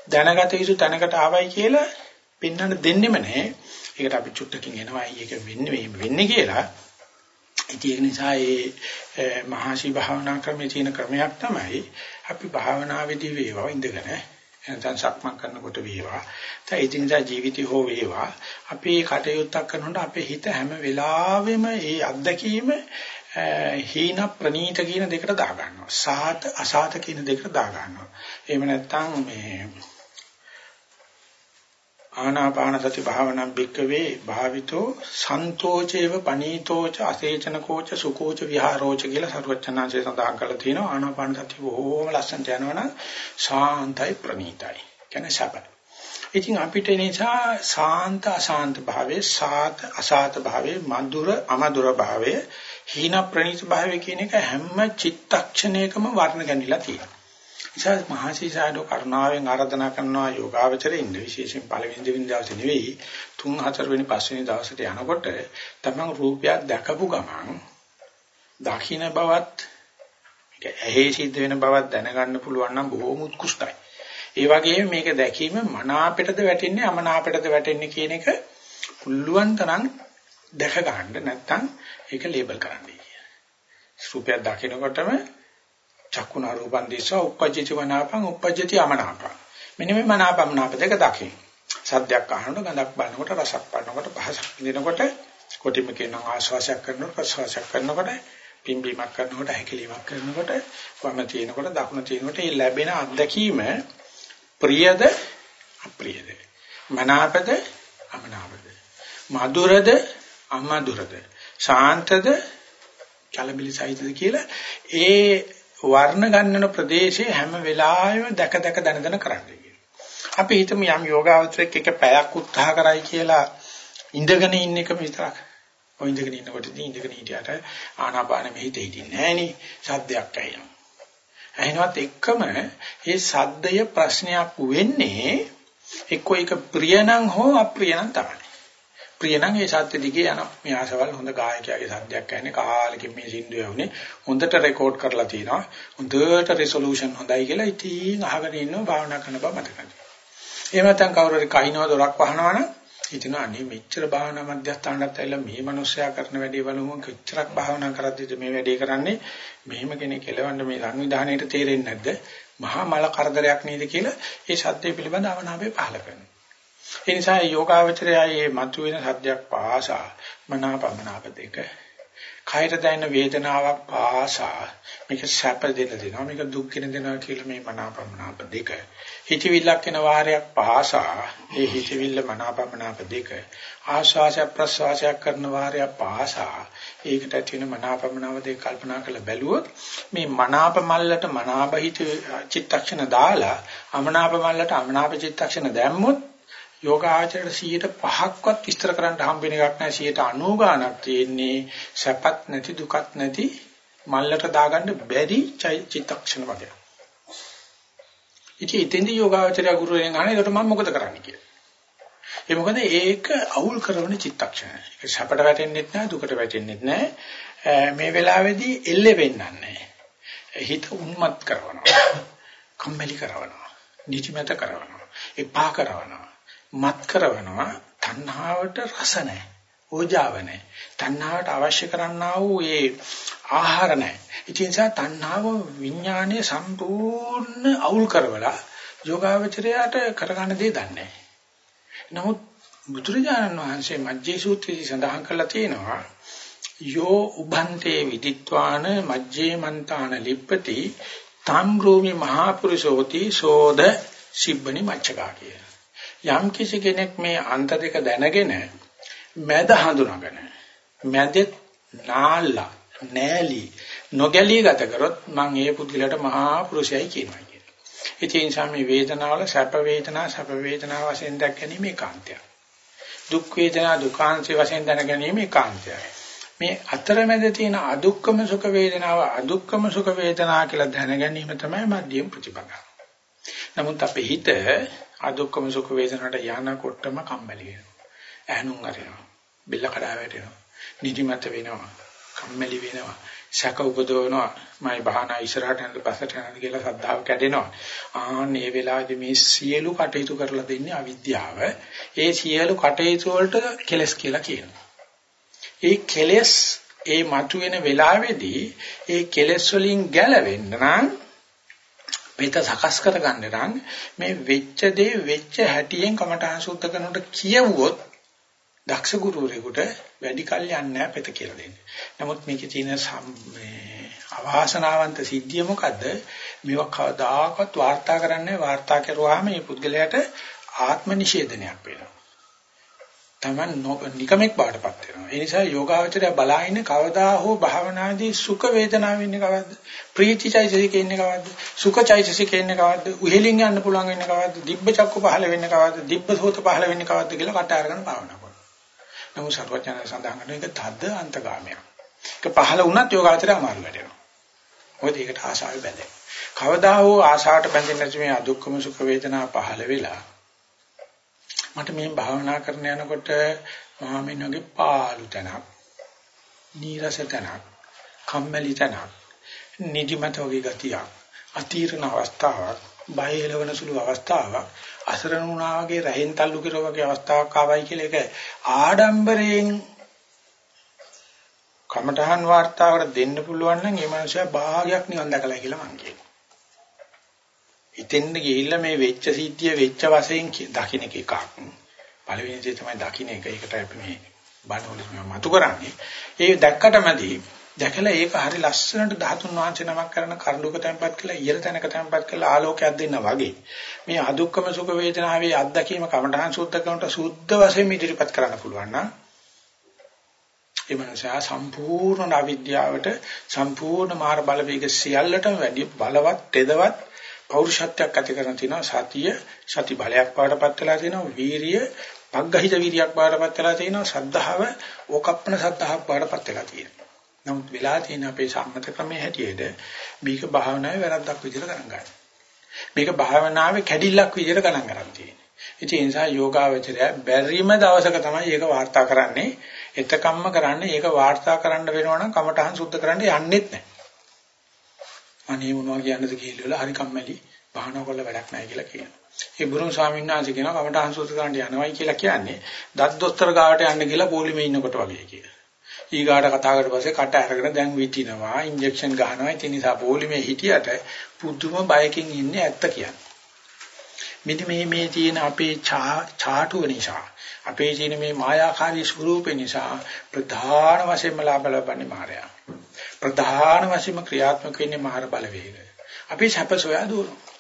දැනගත යුතු තැනකට ආවයි කියලා පෙන්වන්න දෙන්නෙම නෑ. ඒකට අපි චුට්ටකින් එනවා ඒක වෙන්නේ වෙන්නේ කියලා. ඉතින් ඒ නිසා මේ මහසි භාවනා ක්‍රමයේ තියෙන ක්‍රමයක් තමයි අපි භාවනාවේදී වේවා ඉඳගෙන නැත්නම් සක්මන් කරනකොට වේවා. දැන් ඉදින්දා ජීවිතය හෝ වේවා. අපි කටයුත්තක් කරනකොට අපේ හිත හැම වෙලාවෙම මේ අත්දැකීම හීන ප්‍රනීත කියන දෙකට දා ගන්නවා සාත අසාත කියන දෙකට දා ගන්නවා එහෙම නැත්නම් මේ ආනාපාන සති භාවනම් භික්කවේ භාවිතෝ සන්තෝචේව පනීතෝච අසේචනකෝච සුකෝච විහාරෝච කියලා සරුවචනාංශය සඳහන් කරලා තියෙනවා ආනාපාන සති බොහෝම ලස්සනට යනවනම් ශාන්තයි ප්‍රණීතයි කියන්නේ සබ. ඉතින් අපිට නිසා සාන්ත අසාන්ත භාවයේ සාත අසාත භාවයේ මధుර අමధుර භාවයේ හීන ප්‍රණීත භාවයේ කියන එක හැම චිත්තක්ෂණයකම වර්ණ ගැනිලා තියෙනවා. නිසා මහසීසාරෝ කරුණාවෙන් ආරාධනා කරනවා යෝගාවචරේ ඉන්න විශේෂයෙන් පළවෙනි දෙවෙනි දවසේ නෙවෙයි තුන් හතර වෙනි පස්වෙනි දවසට යනකොට තමන් රූපයක් දැකපු ගමන් දකින්න බවත් ඒක ඇහි සිද්ධ වෙන බවත් දැනගන්න පුළුවන් නම් බොහොම උත්කෘෂ්ටයි. ඒ වගේම මේක දැකීම මනාපෙටද වැටෙන්නේ අමනාපෙටද වැටෙන්නේ කියන එක පුළුවන් තරම් දැක ගන්න නැත්නම් ඒක ලේබල් කරන්නයි කියන්නේ. රූපයක් දකිනකොටම චක්කුණා රූපං දිස්සා උපජ්ජති මනාපං උපජ්ජති අමනාපං. මෙන්න මේ මනාපමනාප දෙක දකින්න. සද්දයක් අහනකොට ගඳක් බලනකොට රසක් බලනකොට පහසක් විඳිනකොට කොටිම කියනවා ආශ්වාසයක් කරනකොට ප්‍රශ්වාසයක් කරනකොට පිම්බීමක් කරනකොට හැකිලීමක් කරනකොට වම තියෙනකොට දකුණ තියෙනකොට මේ ලැබෙන අත්දැකීම ප්‍රියද අප්‍රියද? මනාපද අමනාපද? මధుරද අමధుරද? ශාන්තද කලබිලි සහිතද කියලා ඒ වර්ණ ගන්නන ප්‍රදේශයේ හැම වෙලාවෙම දැක දැක දන දන කරන්නේ කියලා. අපි හිතමු යම් යෝගාවචරයක් එක පැයක් උත්සාහ කරයි කියලා ඉඳගෙන ඉන්න එක විතරක්. ඔය ඉඳගෙන ඉන්නකොට ඉඳගෙන හිටියට ආනාපාන මෙහිත හිටින්නේ නෑනේ. සද්දයක් ඇහෙනවා. ඇහෙනවත් එක්කම මේ සද්දය ප්‍රශ්නයක් වෙන්නේ එක්ක ඒක ප්‍රියනම් හෝ අප්‍රියනම් තමයි. ප්‍රිය නම් ඒ සත්‍ය දිගේ යනවා. මේ ආසවල් හොඳ ගායකයාගේ සද්දයක් ඇහෙන්නේ කාලෙකින් මේ සින්දුව යවුනේ. හොඳට රෙකෝඩ් කරලා තිනවා. හොඳට රෙසොලූෂන් හොඳයි කියලා ඉතින් අහගෙන ඉන්නවා භාවනා කරන බව මතක නැහැ. එහෙම නැත්නම් කවුරු හරි කහිනව දොරක් වහනවනම් හිතනවා අනේ මෙච්චර භාවනා මධ්‍යස්ථානකට ඇවිල්ලා මේ මිනිස්සයා කරන වැඩේ බලමු කොච්චරක් භාවනා කරද්දිද මේ වැඩේ කරන්නේ මෙහෙම කෙනෙක් එලවන්න මේ සංවිධානයේට තේරෙන්නේ නැද්ද මහා මල කරදරයක් නේද කියලා ඒ සත්‍ය පිළිබඳ අවනාවේ පහල කරනවා ඒ නිසා යෝගාවචරයයේ මතුවෙන සද්දයක් පාසා මනාපමනාප දෙක කයට දැනෙන වේදනාවක් පාසා මේක සැප දෙන දෙනවා මේක දුක් දෙන දෙනවා කියලා මේ මනාපමනාප දෙක හිතවිල්ලක් වෙන වාරයක් පාසා ඒ හිතවිල්ල මනාපමනාප දෙක ආශ්වාසය ප්‍රශ්වාසය කරන වාරයක් පාසා ඒකට තියෙන මනාපමනාප දෙක කල්පනා කරලා බැලුවොත් මේ මනාප මල්ලට මනාප හිත චිත්තක්ෂණ දාලා අමනාප මල්ලට අමනාප චිත්තක්ෂණ දැම්මොත් යෝගාචරයට 105ක්වත් විස්තර කරන්න හම්බෙන එකක් නැහැ 90 ගාණක් තියෙන්නේ සැපත් නැති දුකත් නැති මල්ලට දාගන්න බැරි චිත්තක්ෂණ වගේ. ඉතින් ඉතින්දි යෝගාචරය ගුරුවරයන් අහන ඒකට මම මොකද කරන්නේ කියලා. ඒ මොකද ඒක අවුල් කරන චිත්තක්ෂණ. ඒක සැපට වැටෙන්නෙත් නැහැ දුකට වැටෙන්නෙත් නැහැ. මේ වෙලාවේදී එල්ලෙ වෙන්නන්නේ හිත උන්මත් කරනවා. කම්මැලි කරනවා. නිදිමත කරනවා. එපා කරනවා. මත් කරනවා. තණ්හාවට රස නැහැ. ඕජාව නැහැ. තණ්හාවට අවශ්‍ය කරන්නා වූ ඒ ආහාර නැහැ. ඒ නිසා තණ්හාව විඥානයේ සම්පූර්ණ අවුල් කරවලා යෝගාවචරයට කරගන්න දේ දන්නේ නැහැ. නමුත් බුදුරජාණන් වහන්සේ මජ්ජේ සූත්‍රයේ සඳහන් කරලා තියෙනවා යෝ උභන්තේ විදිත්වාන මජ්ජේ මන්තාන ලිප්පති තම් රෝමි මහා පුරුෂෝති සෝද සිබ්බනි මච්චකා කිය. යම් කිසි කෙනෙක් මේ අන්ත දෙක දැනගෙන මැද හඳුනාගෙන මැදෙත් නාල්ලා නෑලි නොගැලී ගත කරොත් මම ඒ පුදුලට මහා පුරුෂයයි කියනවා කියලා. ඒ නිසා මේ වේදනාවල සැප වේදනා සැප වේදනා වශයෙන් දැක ගැනීම ඒකාන්තයක්. දුක් වේදනා දුකාංශ වශයෙන් දැන ගැනීම ඒකාන්තයක්. මේ අතරමැද තියෙන අදුක්කම සුඛ වේදනාව අදුක්කම සුඛ වේදනා කියලා දැන ගැනීම තමයි මධ්‍යම ප්‍රතිපදාව. නමුත් අපේ හිත අදුක්කම සුඛ වේදනාවට යනකොටම කම්මැලි වෙනවා. ඇහුම් අරිනවා. බෙල්ල කඩා වැටෙනවා. නිදිමත වෙනවා. කම්මැලි වෙනවා. ශක උපදවනවා. මයි බහනා ඉස්සරහට යන පස්සට යන කියලා සද්ධාව කැඩෙනවා. ආන් මේ වෙලාවේදී මේ සියලු කටයුතු කරලා දෙන්නේ අවිද්‍යාව. ඒ සියලු කටයුතු වලට කෙලස් කියලා කියනවා. ඒ කෙලස් ඒ මතුවෙන වෙලාවේදී ඒ කෙලස් වලින් ගැලවෙන්න නම් පිට සකස් කරගන්න නම් මේ වෙච්ච දේ වෙච්ච හැටියෙන් කමඨාන් සුද්ධ කරනකොට කියවුවොත් දක්ෂ ගුරුවරයෙකුට වැඩි කල් යන්නේ නැහැ පෙත කියලා දෙන්නේ. නමුත් මේකේ තියෙන මේ අවාසනාවන්ත සිද්ධිය මොකද්ද? මේවා කවදාකවත් වාර්තා කරන්නේ වාර්තා කරුවාම මේ පුද්ගලයාට ආත්ම නිෂේධනයක් වෙනවා. Taman නිකමෙක් බාටපත් වෙනවා. ඒ නිසා යෝගාවචරය බලා ඉන්නේ කවදා හෝ භාවනාදී සුඛ වේදනාව ඉන්නේ කවද්ද? ප්‍රීතිචෛතසිකේ ඉන්නේ කවද්ද? සුඛචෛතසිකේ ඉන්නේ කවද්ද? උහෙලින් යන්න පුළුවන් වෙන්නේ කවද්ද? දිබ්බ චක්ක පහළ වෙන්නේ කවද්ද? දිබ්බ සෝත පහළ වෙන්නේ කවද්ද කියලා කට අරගෙන භාවනා නමුත් සර්වඥයන් සඳහන් කරන එක තද අන්තගාමයක්. ඒක පහළ වුණත් යෝගාචරය අමාරු වැඩෙනවා. මොකද ඒකට ආශාවෙ බැඳෙනවා. කවදා හෝ ආශාවට බැඳෙන්නේ නැති මේ අදුක්කම සුඛ වේදනා පහළ වෙලා මට මේ භාවනා කරන යනකොට මාමිනගේ පාළු තැනක්, නීරස තැනක්, කම්මැලි තැනක්, නිදිමත වගේ ගතියක්, අතිරණ අවස්ථාවක්, බය එළවන සුළු අවස්ථාවක්, අසරණ වුණා වගේ රැහෙන් තල්ලු කෙරුවා වගේ අවස්ථාවක් ආවයි කියලා ඒක ආඩම්බරයෙන් කමඨහන් වார்த்தාවට දෙන්න පුළුවන් නම් ඒ මනුස්සයා භාගයක් නිවන් දැකලා කියලා මම කියනවා. ඉතින්ද ගිහිල්ලා මේ වෙච්ච සිද්ධිය වෙච්ච වශයෙන් දකින්න එකක්. පළවෙනි දේ තමයි දකින්න එක. ඒකට අපි මේ බණවල මතු කරන්නේ. ඒ දැක්කටමදී දැකලා ඒක හරි ලස්සනට 13 වංශ නමක් කරන කරුණුක තැන්පත් කළා ඉහළ තැනක තැන්පත් කළා ආලෝකයක් දෙන්න වගේ මේ අදුක්කම සුඛ වේදනාවේ අත්දැකීම කමඨහං සුද්ධ කරනට සුද්ධ වශයෙන් ඉදිරිපත් කරන්න පුළුවන් නම් ඒ මනසා සම්පූර්ණ අවිද්‍යාවට සම්පූර්ණ මාර බලවේග සියල්ලටම වැඩි බලවත් තෙදවත් පෞරුෂත්වයක් ඇති කරන තිනවා සතිය සති බලයක් පාඩපත් වෙලා තිනවා වීරිය පග්ගහිත වීරියක් පාඩපත් වෙලා තිනවා සද්ධාව ඕකප්පන සද්ධාවක් පාඩපත් වෙලා තියෙනවා නමුත් වෙලා තියෙන අපේ සම්මත ක්‍රමයේ හැටියට මේක භාවනාවේ වැරද්දක් විදිහට ගණන් ගන්න. මේක භාවනාවේ කැඩිල්ලක් විදිහට ගණන් ගන්න තියෙන්නේ. ඒ නිසා යෝගාවචරය බැරිම දවසක තමයි ඒක වාර්තා කරන්නේ. එතකම්ම කරන්නේ ඒක වාර්තා කරන්න වෙනවා නම් කමටහන් සුද්ධ කරන්න යන්නෙත් නැහැ. අනේ මොනවා කියන්නද කියලා හරි කම්මැලි භාවනා කරලා වැඩක් නැහැ කියලා කියනවා. ඒ බුරුම ස්වාමීන් වහන්සේ කියනවා කමඨාන් සූත්‍ර ගන්න යනවයි කියලා කියන්නේ දත් දොස්තර ගාවට යන්න කියලා පොලිමේ ඉන්නකොට වගේ කියලා. ඊගාට කතා කරලා පස්සේ කට අරගෙන දැන් විටිනවා ඉන්ජෙක්ෂන් ගහනවා ඒ නිසා පොලිමේ හිටියට පුදුම බයකින් ඉන්නේ ඇත්ත කියන්නේ. මෙන්න මේ මේ තියෙන අපේ චාටුව නිසා අපේ තියෙන මේ මායාකාරී ස්වરૂපේ නිසා ප්‍රධාන වශයෙන්ම ලාභ ලබන්නේ මායя. ප්‍රධාන වශයෙන්ම ක්‍රියාත්මක වෙන්නේ මාර බලවේග. අපි සැප සොයා දුවනවා.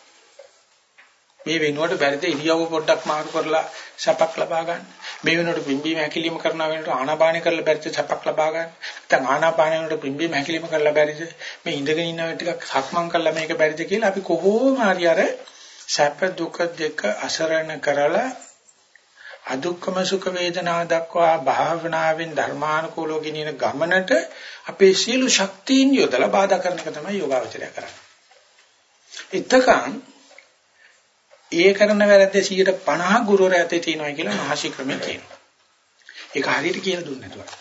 මේ වෙනුවට බැරිද ඉරියව්ව පොඩ්ඩක් මාරු කරලා සැපක් ලබා ගන්න. මේ වෙනුවට පිම්බීම හැකිලිම කරන වෙනකොට ආනාපානය කරලා බැරිද සැපක් ලබා ගන්න. නැත්නම් ආනාපානය වෙනුවට පිම්බීම හැකිලිම කරලා බැරිද මේ ඉඳගෙන ඉන්න ටිකක් සක්මන් කරලා මේක බැරිද කියලා අපි කොහොම හරි අර සැප දුක දෙක අසරණ කරලා අදුක්කම සුඛ වේදනා දක්වා භාවනාවෙන් ධර්මානුකූලව ගෙනියන ගමනට අපේ සියලු ශක්තියින් යොදලා බාධා කරන එක තමයි යෝගාවචරය කරන්නේ. එතකන් ඒ කරන වැරද්ද 150 ගුරුවරයා ඇතේ තියෙනවා කියලා මහසි ක්‍රමයේ කියනවා. ඒක හරියට කියලා දුන්නේ නැතුව.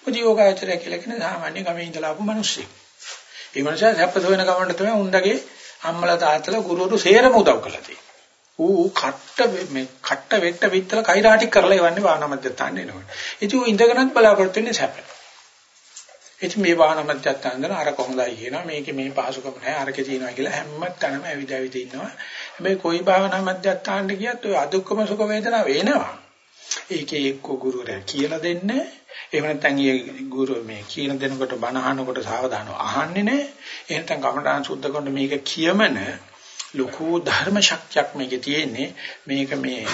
මොකද යෝගාචරය කියලා කියන සාමාන්‍ය ගමේ ඉඳලා ආපු මිනිස්සෙක්. ඒ මනුස්සයා සැපස වෙන ගමන්ට තමයි උන්දගේ අම්මලා තාත්තලා ගුරුවරු සේරම උදව් කළා තියෙන්නේ. ඌ කට්ට මේ කට්ට වෙට්ට විත්තල කෛරාටික් කරලා ඉවන්නේ වාහන මැදට එනකොට. ඉතින් ඌ ඉඳගෙනත් බලාපොරොත්තු වෙන්නේ සැප. ඉතින් මේ වාහන මැදට අඳන අර කොහොමදයි කියනවා මේකේ මේ පහසුකම නැහැ අරකේ තියෙනවා කියලා හැම තැනම ඇවිද ඇවිද ඉන්නවා. හැබැයි කොයි භාවනා මධ්‍යස්ථානට ගියත් ඔය අදුක්කම සුඛ වේදනාව එනවා. ඒකේ එක්ක ගුරුවරයා කියලා දෙන්නේ. එහෙම නැත්නම් ඊ ගුරු මේ කියන දෙනකොට බණ අහනකොට සාවධානව අහන්නේ නැහැ. එහෙනම් කමඨාන් සුද්ධ කරන මේක කියමන ලොකු ධර්ම ශක්තියක් මේකේ තියෙන්නේ. මේක මේ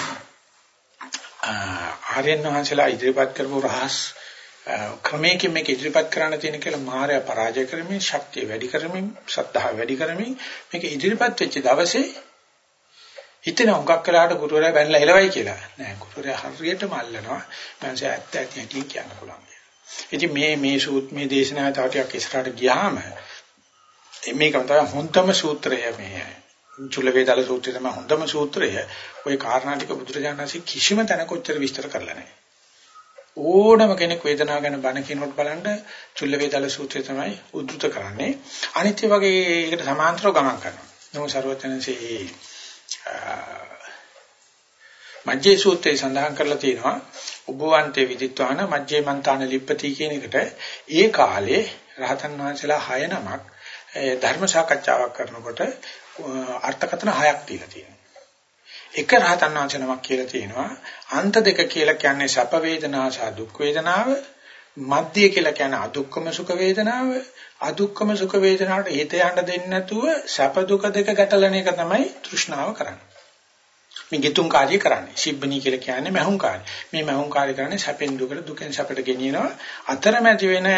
ආර්යයන් වහන්සේලා ඉදිරිපත් කරපු රහස් ක්‍රමයකින් මේක ඉදිරිපත් කරන්න තියෙන කියලා මායя පරාජය කරමින් ශක්තිය වැඩි කරමින් සද්ධා වැඩි කරමින් මේක ඉදිරිපත් වෙච්ච දවසේ හිතෙන හුඟක් කරාට ගුරුවරයා බැනලා එලවයි කියලා. නෑ ගුරුවරයා හරියටම අල්ලනවා. මං ඇත්ත ඇති ඇති කියන්න පුළුවන්. ඉතින් මේ මේ සූත් මේ දේශනාව තව ටිකක් ඉස්සරහට ගියාම මේක තමයි හොඳම සූත්‍රය මේ චුල්ල වේදාල සූත්‍රය තමයි හොඳම සූත්‍රය. ওই කාරණා ටික බුදුරජාණන්සේ කිසිම තැනක උච්චර විස්තර කරලා නැහැ. ඕනම කෙනෙක් වේදනාව ගැන බණ කියනකොට බලන්න චුල්ල වේදාල සූත්‍රය තමයි උද්දුත කරන්නේ. අනිත් වගේ ඒකට සමාන්තරව ගමන් කරනවා. නමුත් ਸਰවඥන්සේ මජ්ජේ සූත්‍රයේ සඳහන් කරලා තියෙනවා උභවන්තේ විදිත්වාන මජ්ජේ මන්තාන ලිප්පති කියන එකට ඒ කාලේ රහතන් වහන්සේලා 6 නමක් ධර්ම සාකච්ඡාවක් කරනකොට අර්ථකථන හයක් දීලා තියෙනවා. එක රහතන් වහන්සේ නමක් කියලා තියෙනවා අන්ත දෙක කියලා කියන්නේ සැප වේදනා සහ දුක් වේදනාව මධ්‍ය කියලා කියන්නේ අදුක්කම සුඛ වේදනාව අදුක්කම සුඛ වේදනාවට හිත යන්න දෙන්නේ නැතුව සැප දුක දෙක ගැටලන එක තමයි තෘෂ්ණාව කරන්නේ. මේ ගිතුම් කාර්යය කරන්නේ. සිබ්බනි කියලා කියන්නේ මහුම් කාර්යය. මේ මහුම් කාර්යය කරන්නේ සැපෙන් දුකට දුකෙන් සැපට ගෙනියනවා. අතරමැදි වෙන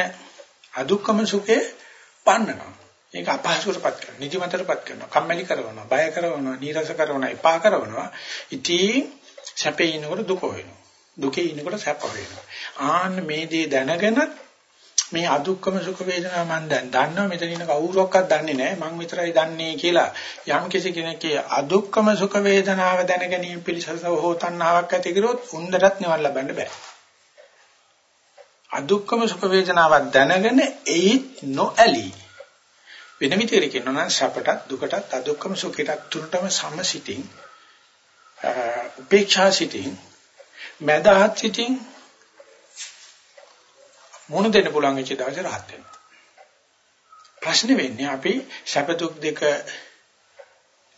අදුක්කම සුඛේ පන්නනවා. ඒක අපහසුටපත් කරනවා. නිදිමතටපත් කරනවා. කම්මැලි කරනවා. බය කරනවා. නීරස කරනවා. එපා කරනවා. ඉතින් සැපේ ඉන්නකොට දුක වෙනවා. දුකේ ඉන්නකොට සැප වෙනවා. ආන්න මේ දේ දැනගෙනත් මේ අදුක්කම සුඛ වේදනා මම දැන් දන්නවා මෙතන ඉන්න කවුරුවක්වත් දන්නේ නැහැ මං විතරයි දන්නේ කියලා යම් කිසි කෙනෙක්ගේ අදුක්කම සුඛ වේදනාව දැන ගැනීම පිළිසසව හෝ තණ්හාවක් ඇති කරොත් උන්දටත් නිවන් ලබන්න බෑ අදුක්කම සුඛ වේදනාවක් දැනගෙන ඒත් නොඇලී වෙන විදිහට කියනවා නම් සැපටත් දුකටත් අදුක්කම සුඛයටත් තුනටම සමසිතින් උපේක්ෂා සිතින් මදහත් සිතින් මුණ දෙන්න පුළුවන් වෙච්ච දවසේ rahat වෙනවා. ප්‍රශ්නේ වෙන්නේ අපි සැප දුක් දෙක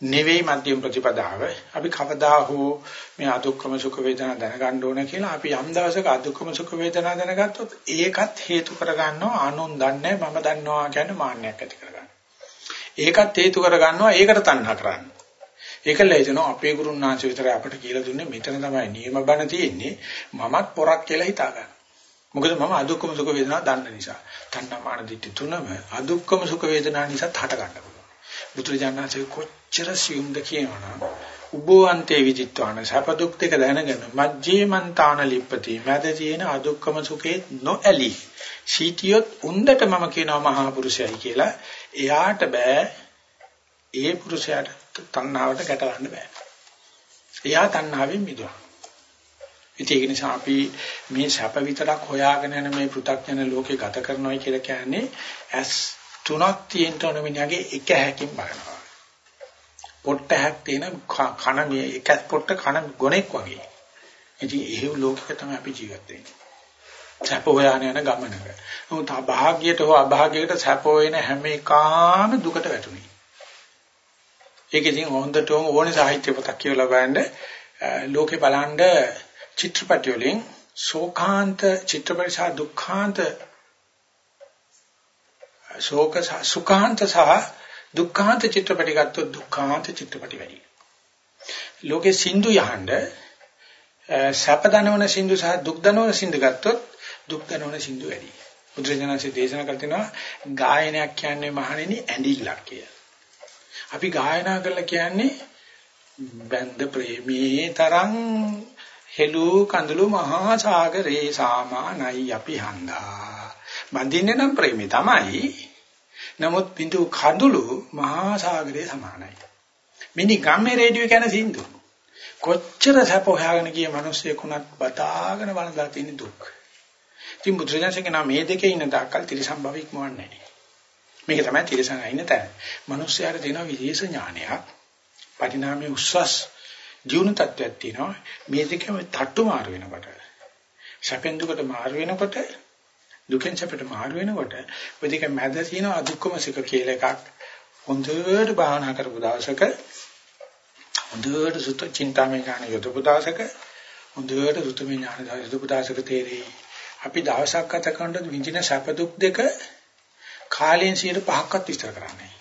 නෙවෙයි මධ්‍යම ප්‍රතිපදාව. අපි කවදා හෝ මේ අදුක්කම සුඛ වේදනා දැනගන්න ඕන කියලා අපි යම් දවසක අදුක්කම සුඛ වේදනා දැනගත්තොත් ඒකත් හේතු කරගන්නවා අනුන් දන්නේ මම දන්නවා කියන මාන්නයක් ඇති කරගන්න. ඒකත් හේතු කරගන්නවා ඒකට තණ්හා කරන්න. ඒකල හිතනවා අපේ ගුරුනාංශ විතරයි අපට කියලා දුන්නේ මෙතන තමයි නියම බණ තියෙන්නේ මමත් පොරක් කියලා හිතා ගන්න. මොකද මම අදුක්කම සුඛ වේදනා දන්න නිසා. තණ්හාමාන දිට්ඨි තුනම අදුක්කම සුඛ වේදනා නිසා හට ගන්න පුළුවන්. බුදුරජාණන්සේ කොච්චර සියුම්ද කියනවනම් උභවන්තේ විදිත්වාන සැප දුක් දෙක දැනගෙන මජ්ජේ මන්තාන ලිප්පති මැද තියෙන අදුක්කම සුඛේ නොඇලි සීතියොත් උන්දට මම කියනවා මහා පුරුෂයයි කියලා එයාට බෑ ඒ පුරුෂයාට තණ්හාවට ගැටලන්න බෑ එයා තණ්හාවෙන් මිදුණා ඉතින් ඒක නිසා අපි මේ සැප විතරක් හොයාගෙන යන මේ පෘථග්ජන ලෝකේ ගත කරනවා කියලා කියන්නේ ඇස් තුනක් තියෙන ඕන මිනිහාගේ එක හැකින් බලනවා. පොට්ට හැක් තියෙන කන මේ එක පොට්ට කන ගොනෙක් වගේ. ඉතින් එහෙව් ලෝකයක තමයි අපි ජීවත් වෙන්නේ. සැප හොයාන යන ගමනක. නමුත් අභාග්‍යයට හෝ අභාග්‍යයකට සැප හොයන හැම එකාම දුකට වැටුනේ. ඒක ඉතින් හොඳටම ඕනේ සාහිත්‍ය පොතක් කියවලා බලන්න ලෝකේ බලන්න චිත්‍රපටි වලින් ශෝකාන්ත චිත්‍රපට සහ දුක්ඛාන්ත ශෝක සුඛාන්ත සහ දුක්ඛාන්ත චිත්‍රපටි ගත්තොත් දුක්ඛාන්ත චිත්‍රපටි වැඩි. ලෝකේ සින්දු යහඬ සැප දනවන සින්දු සහ දුක් දනවන සින්දු ගත්තොත් දුක් දනවන සින්දු වැඩි. බුදුරජාණන්සේ දේශනා කර තිනවා ගායනයක් කියන්නේ මහණෙනි ඇඬිල්ලක් කියලා. අපි ගායනා කරලා කියන්නේ බන්ද ප්‍රේමී තරං හෙළු කඳුළු මහා සාගරේ සාමානයි අපි හංගා. බඳින්නේ නම් ප්‍රේමී තමයි. නමුත් බිඳු කඳුළු මහා සාගරේ සමානයි. මිනි ගම්මේ රේඩියෝ කියන සින්දු. කොච්චර සැප හොයාගෙන ගිය මිනිස්සෙකුණත් බතාගෙන වළඳලා තියෙන දුක්. ඉතින් බුදුරජාණන්සේ නම් මේ දෙකේ ඉන්න තාක්කල් ත්‍රිසම්භවික මොන්නේ නැහැ. මේක තමයි ත්‍රිසං අයින තැන. මිනිස්යාට තියෙන විශේෂ ඥානයක්. පරිණාමයේ උස්සස් ජීවන තත්ත්වයක් තියෙනවා. මේ දෙකම තට්ටු මාරු වෙනකොට. සැපෙන් දුකට මාරු වෙනකොට දුකෙන් සැපට මාරු වෙනකොට ඔය දෙක මැද තියෙන අදුක්කම සික කියලා එකක්. හොඳට භාවනා කරපු දවසක හොඳට සුත චින්තාමය ඥාන යොදපු දවසක හොඳට රුතුමේ ඥාන යොදපු දවසක තේරෙයි. අපි දවසක් ගත කරනකොට විඳින සැප දුක් දෙක කාලයෙන් 5%ක්වත් විස්තර කරන්නේ.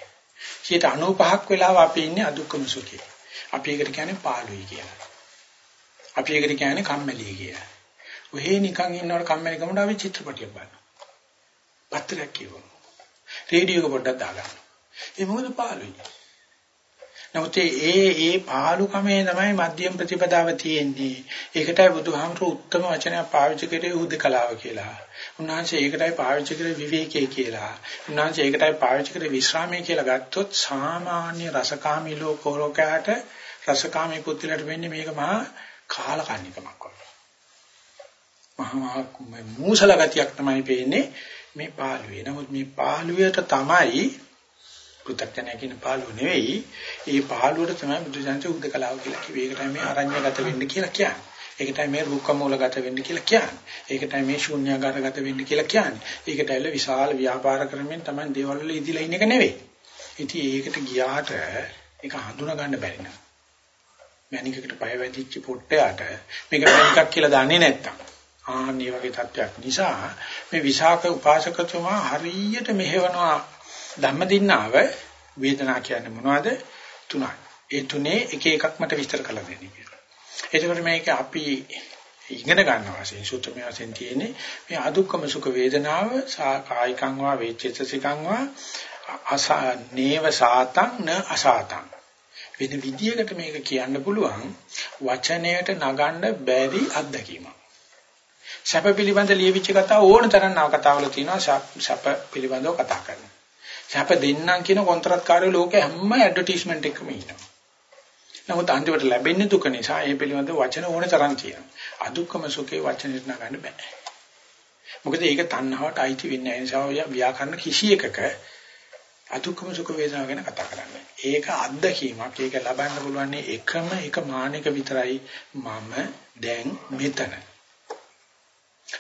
95ක් වෙලාව අපි ඉන්නේ අදුක්කම සුඛේ. අපි ඒකට කියන්නේ පාළුයි කියලා. අපි ඒකට කියන්නේ කම්මැලි කියලා. ඔහේ නිකන් ඉන්නවට කම්මැලි කමට අපි චිත්‍රපටියක් බලනවා. පත්‍රයක් කියවනවා. රේඩියෝ එක පොඩ්ඩක් දාගන්නවා. ඒ මොකද පාළුයි. නමුත් ඒ ඒ පාලුකමේ තමයි මධ්‍යම ප්‍රතිපදාව තියෙන්නේ. ඒකටයි බුදුහාමුදුරු උත්තම වචනයක් පාවිච්චි කරේ උද්දකලාව කියලා. උන්වහන්සේ ඒකටයි පාවිච්චි කරේ විවේකයේ කියලා. උන්වහන්සේ ඒකටයි පාවිච්චි කරේ විශ්‍රාමයේ කියලා ගත්තොත් සාමාන්‍ය රසකාමී ලෝකෝලෝකයට රසකාමී පුත්‍රලට වෙන්නේ මේක මහා කාලකන්නිකමක් වගේ. මහා මූසල ගතියක් තමයි පේන්නේ මේ පාළුවේ. නමුත් මේ පාළුවට තමයි පෘථග්ජනය කියන පාළුව නෙවෙයි. ඒ පාළුවට තමයි බුදුසසුන උද්දකලාව කියලා කිව්වේ. ඒකටයි මේ අරඤ්‍යගත වෙන්න කියලා කියන්නේ. ඒකටයි මේ රුක්කමූලගත වෙන්න කියලා කියන්නේ. ඒකටයි මේ ශූන්‍යාකාරගත වෙන්න කියලා කියන්නේ. ඒකටයිල විශාල ව්‍යාපාර ක්‍රමෙන් තමයි දේවල් වල ඉදිලා ඉන්න එක නෙවෙයි. ඉතින් ඒකට ගියාට ඒක හඳුනා ගන්න බැරි නෑ. මැනිකකට පය වැදිච්ච පොට්ටයට මේක මැනිකක් කියලා දන්නේ නැත්තම් ආන්නේ වගේ තත්ත්වයක් නිසා මේ විසාක උපාසකතුමා හරියට මෙහෙවනවා ධම්මදින්නාව වේදනා කියන්නේ මොනවද? තුනයි. ඒ තුනේ එක එකක් මට විස්තර කරලා දෙන්න කියලා. එතකොට මේක අපි ඉගෙන ගන්නවා වශයෙන් සූත්‍රමය වශයෙන් තියෙන්නේ මේ අදුක්කම සුඛ වේදනාව කායිකං වා වේචිතසිකං වා අසනේව සාතං න අසාතං වෙන විදියකට මේක කියන්න පුළුවන් වචනයට නගන්න බැරි අත්දැකීමක්. සැප පිළිබඳ ලියවිච්ච කතාව ඕන තරම් නව කතාවල තියෙනවා සැප පිළිබඳව කතා කරනවා. සැප දෙන්නම් කියන කොන්ත්‍රාත්කාරය ලෝකේ හැම ඇඩ්වර්ටයිස්මන්ට් එකකම ඉන්නවා. නමුත් අන්තිමට ලැබෙන්නේ දුක නිසා ඒ පිළිබඳ වචන ඕනේ තරම් තියෙනවා. අදුක්කම සුඛේ වචනෙට නගන්න බෑ. මොකද ඒක තණ්හාවට අයිති වෙන්නේ නැහැ. ඒ නිසා ව්‍යාකරණ කිසි එකක අදුක්කම සුඛ වේදනාව ගැන කතා කරන්නේ. ඒක අත්දැකීමක්. ඒක ලබන්න පුළුවන් එකම එක මානක විතරයි මම දැන් මෙතන.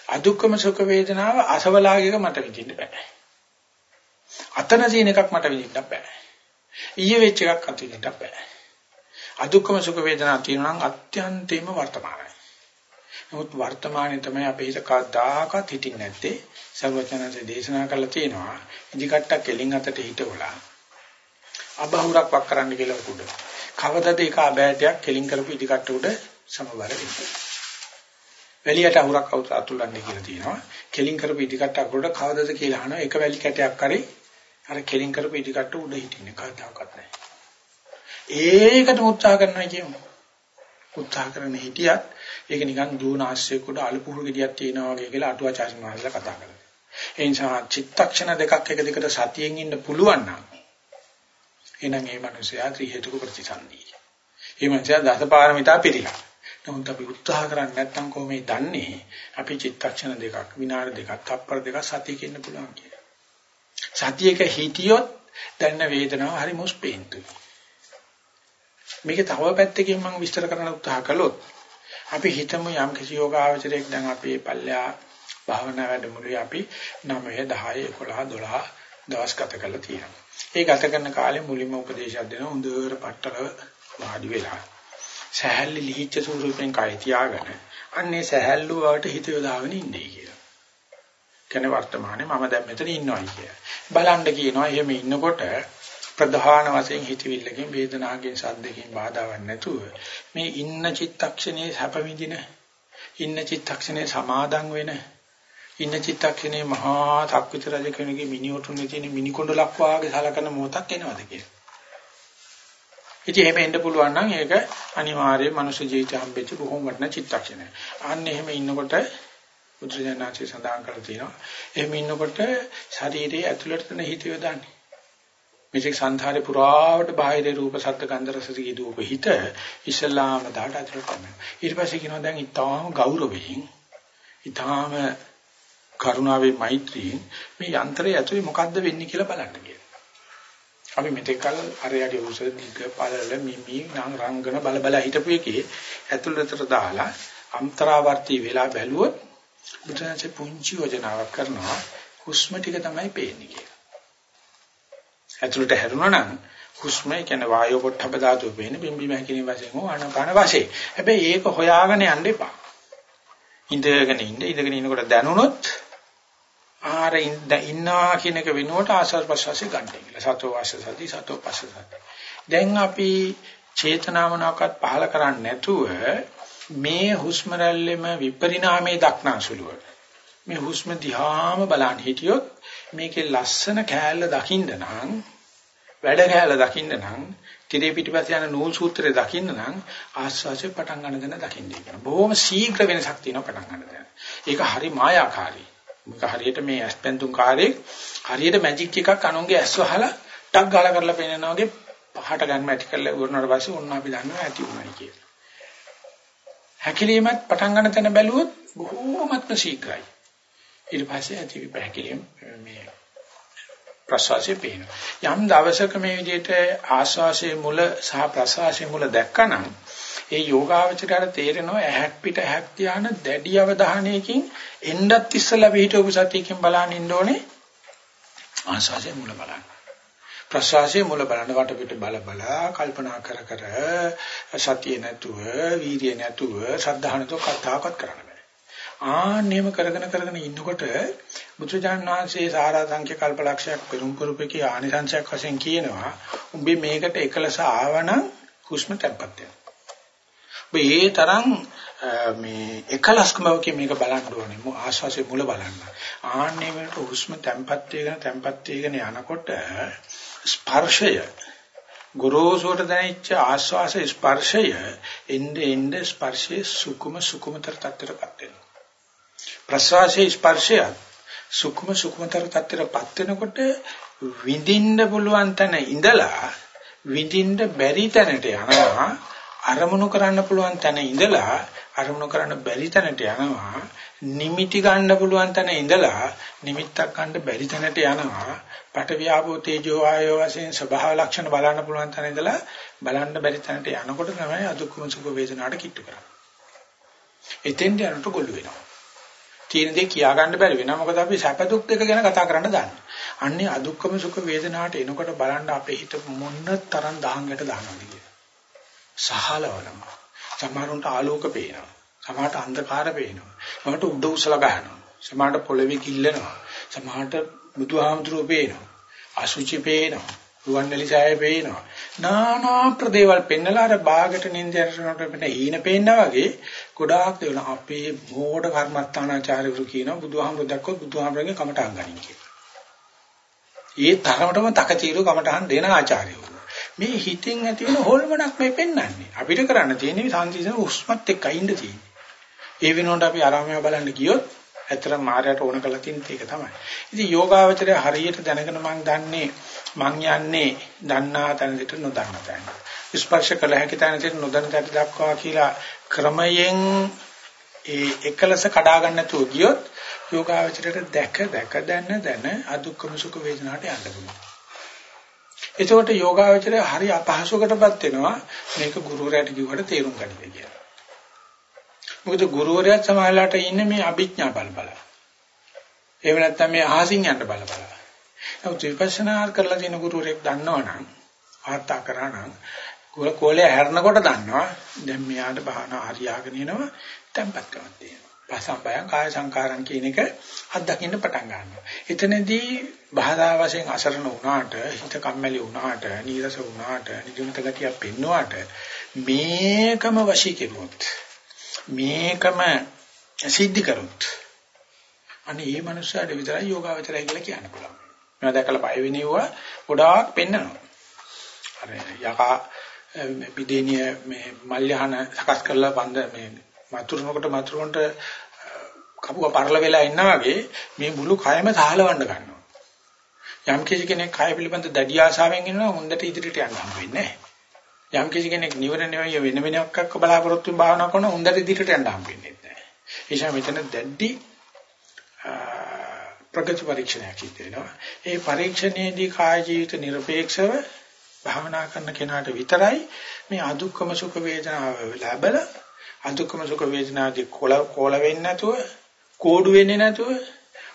අදුක්කම සුඛ වේදනාව අසවලාගේක මට විඳින්න බෑ. අතන තියෙන එකක් මට විඳින්න බෑ. ඊයේ වෙච්ච එකක් අත විඳින්න බෑ. අදුක්කම සුඛ වේදනා තියෙනවා නම් අත්‍යන්තයෙන්ම වර්තමානයි. නමුත් වර්තමානයේ තමයි අපේ හිත කවදාකවත් හිටින්නේ නැත්තේ. සර්වචනන්සේ දේශනා කළා තියෙනවා. ඉදිකට්ටක් කෙලින් අතට හිටවලා. අබහුරක් වක් කරන්න කියලා උඩ. කවදද ඒක අබෑටයක් කෙලින් කරපු ඉදිකට්ට උඩ සමබර වෙන්නේ. වැලියට අහුරක් අතුල්ලන්නේ කියලා තියෙනවා. කෙලින් කරපු ඉදිකට්ටක් උඩ කවදද කියලා අහනවා. එක වැලි කැටයක් කරේ අර කෙලින් කරපු ඉදිකට්ට උඩ හිටින්නේ කවදාකවත් නැහැ. ඒකට උත්සාහ කරනවා කියමු. උත්සාහ කරන හිටියත් ඒක නිකන් දුවන ආශ්‍රයක උඩ අලුපුහු ගෙඩියක් තියෙනවා වගේ කියලා අටුවාචාර්ය මහත්තයා කතා කරා. ඒ නිසා චිත්තක්ෂණ දෙකක් එක දිගට සතියෙන් ඉන්න පුළුවන් නම් එහෙනම් ඒ මනුස්සයා ත්‍රි හේතුක ප්‍රතිසන්දී. ඒ මනුස්සයා දසපාරමිතා පිළිලා. නමුත් අපි උත්සාහ කරන්නේ නැත්නම් කොහොමද දන්නේ අපි චිත්තක්ෂණ දෙකක් විනාඩි දෙකක් තප්පර දෙකක් සතියක ඉන්න පුළුවන් කියලා. සතියක හිටියොත් දැනෙන වේදනාව හරි මුස්පේන්තුයි. මේක තව පැත්තකින් මම විස්තර කරන්න උත්සාහ කළොත් අපි හිතමු යම් කිසි යෝගාවචරයක් දැන් අපේ පල්ලා භාවනා වැඩමුළුවේ අපි 9 10 11 12 දවස් ගත කරලා තියෙනවා. ඒ ගත කරන කාලේ මුලින්ම උපදේශයක් දෙනවා හොඳට පట్టල වාඩි වෙලා. සහැල්ලි ලිහිච්ච ස්වරූපෙන් කය තියාගෙන අන්නේ සහැල්ලු වට හිත යොදාගෙන ඉන්නේ කියලා. කෙන වර්තමානයේ මම දැන් මෙතන ඉන්නවයි කියලා. බලන්න කියනවා එහෙම ඉන්නකොට ප්‍රධාන වශයෙන් හිතවිල්ලකින් වේදනාවකින් සද්දකින් බාධාවක් නැතුව මේ ඉන්න චිත්තක්ෂණයේ සැප විඳින ඉන්න චිත්තක්ෂණයේ සමාදන් වෙන ඉන්න චිත්තක්ෂණයේ මහා සක්විත රජ කෙනෙකුගේ මිනිඔටුනේ තියෙන මිනිකොණ්ඩලක් වාගේ සලකන මොහොතක් එනවද කියලා. ඉතින් එහෙම එන්න පුළුවන් නම් ඒක අනිවාර්යයෙන් මනුෂ්‍ය ජීවිතය හම්බෙච්ච බොහොම වටිනා චිත්තක්ෂණයක්. අන්න එහෙම ඉන්නකොට බුදුරජාණන්සේ සඳහන් කරලා තියෙනවා. එහෙම ඉන්නකොට ශරීරයේ ඇතුළට තන හිත යොදන්නේ. මේක සංධාරේ පුරාවට බාහිර රූප ශබ්ද ගන්ධ රස දීප හිත ඉස්ලාම දාට ඇතුළට කරනවා. ඊට පස්සේ කියනවා දැන් ඊටාම ගෞරවයෙන් ඊටාම කරුණාවේ මෛත්‍රියෙන් මේ යන්ත්‍රය ඇතුලේ මොකද්ද වෙන්නේ කියලා බලන්න කියලා. අපි මෙතෙක් කල අරයට උස දිග පළල මිමි නම් රංගන බල බල හිටපු එකේ ඇතුළතට දාලා අන්තරාවර්ති වෙලා බැලුවොත් බුදුන්සේ පුංචි යෝජනාවක් කරනවා හුස්ම ටික තමයි පේන්නේ කියලා. ඇතුළට හැරුණා නම් හුස්ම කියන්නේ වායෝ පොට්ටබ ධාතුව පේන බිම්බි මහකිනේ වශයෙන් හෝ ආනාපාන වශයෙන්. හැබැයි ඒක හොයාගෙන යන්න එපා. ඉඳගෙන ඉන්න ඉඳගෙන ඉන්නකොට දැනුණොත් ආර ඉන්නවා කියන එක වෙනුවට ආස්වාද ප්‍රසවාසය ගන්න කියලා. සතෝ වාසසති සතෝ පස්සසති. දැන් අපි චේතනාවනකත් පහල කරන්නේ නැතුව මේ හුස්ම රැල්ලෙම විපරිණාමයේ දක්නාසුලුව. මේ හුස්ම දිහාම බලන් හිටියොත් මේකේ ලස්සන කෑල්ල දකින්න නම් වැඩ කෑල්ල දකින්න නම් tire පිටිපස්ස යන නූල් සූත්‍රය දකින්න නම් ආස්වාසිය පටන් ගන්න දෙන දකින්න කියන. බොහොම ශීඝ්‍ර වෙනසක් තියෙනවා පටන් ගන්න දෙන. ඒක හරි මායාකාරී. මේක හරියට මේ ඇස්පෙන්තුම් කාර්යයේ හරියට මැජික් එකක් අනුන්ගේ ඇස් වහලා ටක් ගාලා කරලා පෙන්නනවා වගේ පහට ගන්න ඇති කරලා ඉවරනාට පස්සේ ඔන්න අපි දන්නවා ඇති උනායි කියලා. හැකිලීමත් පටන් ගන්න තැන බැලුවොත් බොහෝමත්ම ශීඝ්‍රයි. ඊට පස්සේ ඇති විපහැකිලියම් මේ ප්‍රසවාසයේ පේනවා. යම් දවසක මේ විදිහට ආශ්වාසයේ මුල සහ ප්‍රශ්වාසයේ මුල දැක්කනම් ඒ යෝගාවචරයට තේරෙනවා ඇහක් පිට ඇහක් ධාන දැඩි අවධානයකින් එන්නත් ඉස්සලා පිටවපු සතියකින් බලන්න ඉන්න ඕනේ ආශ්වාසයේ මුල බලන්න. ප්‍රශ්වාසයේ මුල බලන වට පිට බල බල කල්පනා කර කර සතිය නැතුව වීර්ය නැතුව සද්ධානතෝ කතාවක්වත් කරන්න බෑ. ආන්නේම කරගෙන කරගෙන ඉන්නකොට බුදුජාන් වහන්සේ සාරා සංඛ්‍ය කල්පලක්ෂයක් පෙරම් කරුපේකී ආනිසංශයක් වශයෙන් කියනවා උඹේ මේකට එකලස ආවනම් හුස්ම තැම්පත් වෙනවා. ඔබ ඒ තරම් මේ එකලස්කමකින් මේක බලන්න ඕනේ. මු ආශ්වාසයේ මුල බලන්න. ආන්නේ වලට හුස්ම තැම්පත් වෙගෙන තැම්පත් වෙගෙන යනකොට ස්පර්ශය ගොරෝසුට දැනෙච්ච ආශ්වාස ස්පර්ශය එnde එnde ස්පර්ශයේ සුකුම සුකුමතර තත්ත්වයටපත් වෙනවා. ප්‍රසවාසයේ ස්පර්ශය සුකුම සුකුමතර තත්ත්වයටපත් වෙනකොට විඳින්න පුළුවන් තැන ඉඳලා විඳින්න බැරි තැනට යනවා අරමුණු කරන්න පුළුවන් තැන ඉඳලා අරමුණු කරන්න බැරි තැනට යනවා නිමිටි ගන්න පුළුවන් තැන ඉඳලා නිමිත්තක් ගන්න බැරි තැනට යනවා පට වියාපෝ තේජෝ ආයෝ වශයෙන් ස්වභාව ලක්ෂණ බලන්න පුළුවන් තැන ඉඳලා බලන්න බැරි තැනට යනකොට තමයි අදුක්කම සුඛ වේදනාවට කිට්ටු කරන්නේ එතෙන්ට යනකොට ගොළු වෙනවා තියෙන දේ කියා ගන්න බැරි වෙනවා. මොකද අපි සැප දුක් දෙක ගැන කතා කරන්න දන්නේ. අන්නේ අදුක්කම සුඛ වේදනාවට එනකොට බලන්න අපේ හිත මොන තරම් දහංගට දානවද කියලා. සහලවලම. සමහරවිට ආලෝක පේනවා. සමහරට අන්ධකාර පේනවා. සමහරට උඩ උසලා ගහනවා. සමහරට පොළවේ කිල්ලනවා. සමහරට බුදුහාමුදුරුවෝ පේනවා. අසුචි පේනවා. රුවන්වැලි සෑය පේනවා. නානා ප්‍රදේවල් පෙන්නලා අර බාගට නින්දයන්ට පෙන්න හීන පේනවා වගේ ගොඩාක් දේවල් අපේ මෝඩ කර්මස්ථානාචාර්යවරු කියනවා බුදුහාමුදුරුවෝ දැක්කොත් බුදුහාමුදුරන්ගේ කමටහන් ගනින් කියලා. ඒ තරමටම තකතිරු කමටහන් දෙන ආචාර්යවරු. මේ හිතෙන් ඇති වෙන හොල්මනක් මේ පෙන්වන්නේ. අපිට කරන්න තියෙන්නේ සංසිඳන උස්මත් එක්ක ඉන්න තියෙන්නේ. ඒ වෙනුවට අපි ආරාමයේ බලන්න ගියොත් ඇත්තටම මායයට ඕන කරලා තියෙන එක තමයි. ඉතින් යෝගාවචරය හරියට දැනගෙන මම දන්නේ මං යන්නේ දන්නා තැනට නොදන්නා තැනට. ස්පර්ශ කළ හැකි තැනට නොදන්න තැනට දක්වා කියලා ක්‍රමයෙන් ඒ එකලස කඩා ගන්න නැතුව ගියොත් යෝගාවචරයට දැක දැක දැන දැන අදුක්කම සුඛ වේදනාට යන්න පුළුවන්. එතකොට යෝගාවචරය හරි අපහසුකටපත් වෙනවා මේක ගුරුවරයාට කිව්වට තේරුම් ගන්න කියලා. මොකද ගුරුවරයාත් සමාජලාට ඉන්නේ මේ අභිඥා බල බල. එහෙම නැත්නම් මේ අහසින් යන්න බල බල. නමුත් විපස්සනා කරලා තියෙන ගුරුවරයෙක් දන්නවනම් වාර්තා කරා නම් කෝලේ හැරනකොට දන්නවා දැන් මෙයාට බහන හරියාගෙන එනවා tempatකමක් තියෙනවා. පසම්බයං කාය සංකාරම් කියන එක අත්දකින්න පටන් ගන්නවා. එතනදී බාධා වශයෙන් අසරණ වුණාට, හිත කම්මැලි වුණාට, නීරස වුණාට, නිදිමත ගතිය පෙන්නුවාට මේකම වශී කෙරුවොත් මේකම සිද්ධ කරොත් අනේ මේ මනුස්සයාට විතරයි යෝගාවචරය කියලා කියන්න පුළුවන්. මම දැකලා බය වෙනෙවුවා ගොඩාක් පෙන්නනවා. අර යකා විදේනිය මේ මල්යහන සකස් කරලා බඳ මේ මතුරුනකොට මතුරුන්ට කපුව පරල වෙලා ඉන්නා වගේ මේ මුළු කයම සාහලවන්න ගන්නවා. යම් කිසි කෙනෙක් කය පිළිබඳ දැඩි ආශාවෙන් ඉන්නවා හොඳට ඉදිරියට යන්න හම්බ වෙන්නේ නැහැ. යම් කිසි කෙනෙක් නිවර නෙවෙයි වෙන වෙනක් එක්ක බලාපොරොත්තු වෙන භාවනා කරන හොඳට ඉදිරියට යන්න හම් වෙන්නේ නැහැ. ඒෂා මෙතන දැඩි ප්‍රගති පරීක්ෂණයක් සිදෙනවා. ඒ පරීක්ෂණයේදී කාය ජීවිත নিরপেক্ষව භාවනා කරන කෙනාට විතරයි මේ අදුක්කම සුඛ වේදනාව ලැබල අදුක්කම සුඛ වේදනාවේ කොල කොල වෙන්නේ නැතුව කෝඩු වෙන්නේ නැතුව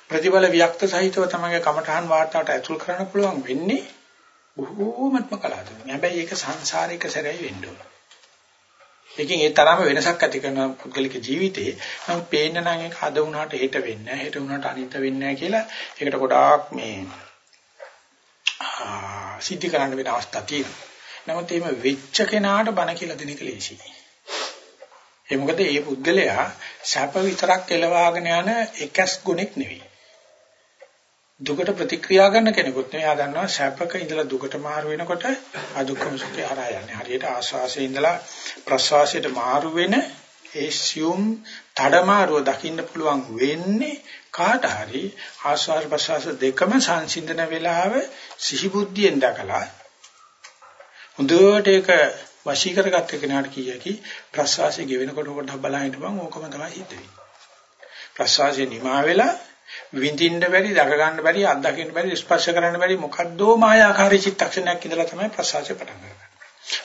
ප්‍රතිබල වික්ත සහිතව තමයි කමඨහන් වාර්තාවට ඇතුල් කරන්න පුළුවන් වෙන්නේ. බොහෝමත්ම කලාතුරකින්. හැබැයි ඒක සංසාරික සැරයි වෙන්න ඕන. ඒකෙන් ඒ තරම වෙනසක් ඇති කරන පුද්ගලික ජීවිතේ නම් පේන්න නම් ඒක අද වුණාට හෙට වෙන්නේ නැහැ හෙට වුණාට අනිත් වෙන්නේ නැහැ කියලා ඒකට ගොඩාක් මේ සිද්ධ කරන්න වෙන අවස්ථා තියෙනවා. නමුත් එහෙම වෙච්ච කෙනාට බණ කියලා දෙන එක ලේසියි. ඒ මොකද මේ පුද්ගලයා සැප විතරක් එලවාගෙන යන එකස් ගුණෙක් නෙවෙයි. දුකට ප්‍රතික්‍රියා කරන කෙනෙකුත් නෙවෙයි. එයා දන්නවා සැපක ඉඳලා දුකට මාරු වෙනකොට අදුක්කම සුඛය හරහා යන්නේ. හරියට ආස්වාසයේ ඉඳලා ප්‍රස්වාසයට මාරු වෙන ඒ සියුම් තඩමාරුව දකින්න පුළුවන් වෙන්නේ කාට හරි ආස්වාද ප්‍රසවාස දෙකම සංසිඳන වෙලාව සිහි බුද්ධියෙන් දැකලා හොඳට ඒක වශී කරගත්ත කෙනාට කියකි ප්‍රසවාසය ගෙවෙනකොට පොඩ්ඩක් බලන්න හිටපන් ඕකම තමයි හිත වෙන්නේ ප්‍රසවාසය නිමා වෙලා විඳින්න බැරි දක ගන්න බැරි අත්දකින්න බැරි ස්පර්ශ කරන්න බැරි මොකද්දෝ මායාකාරී චිත්තක්ෂණයක් ඉඳලා තමයි ප්‍රසවාසය පටන් ගන්නේ.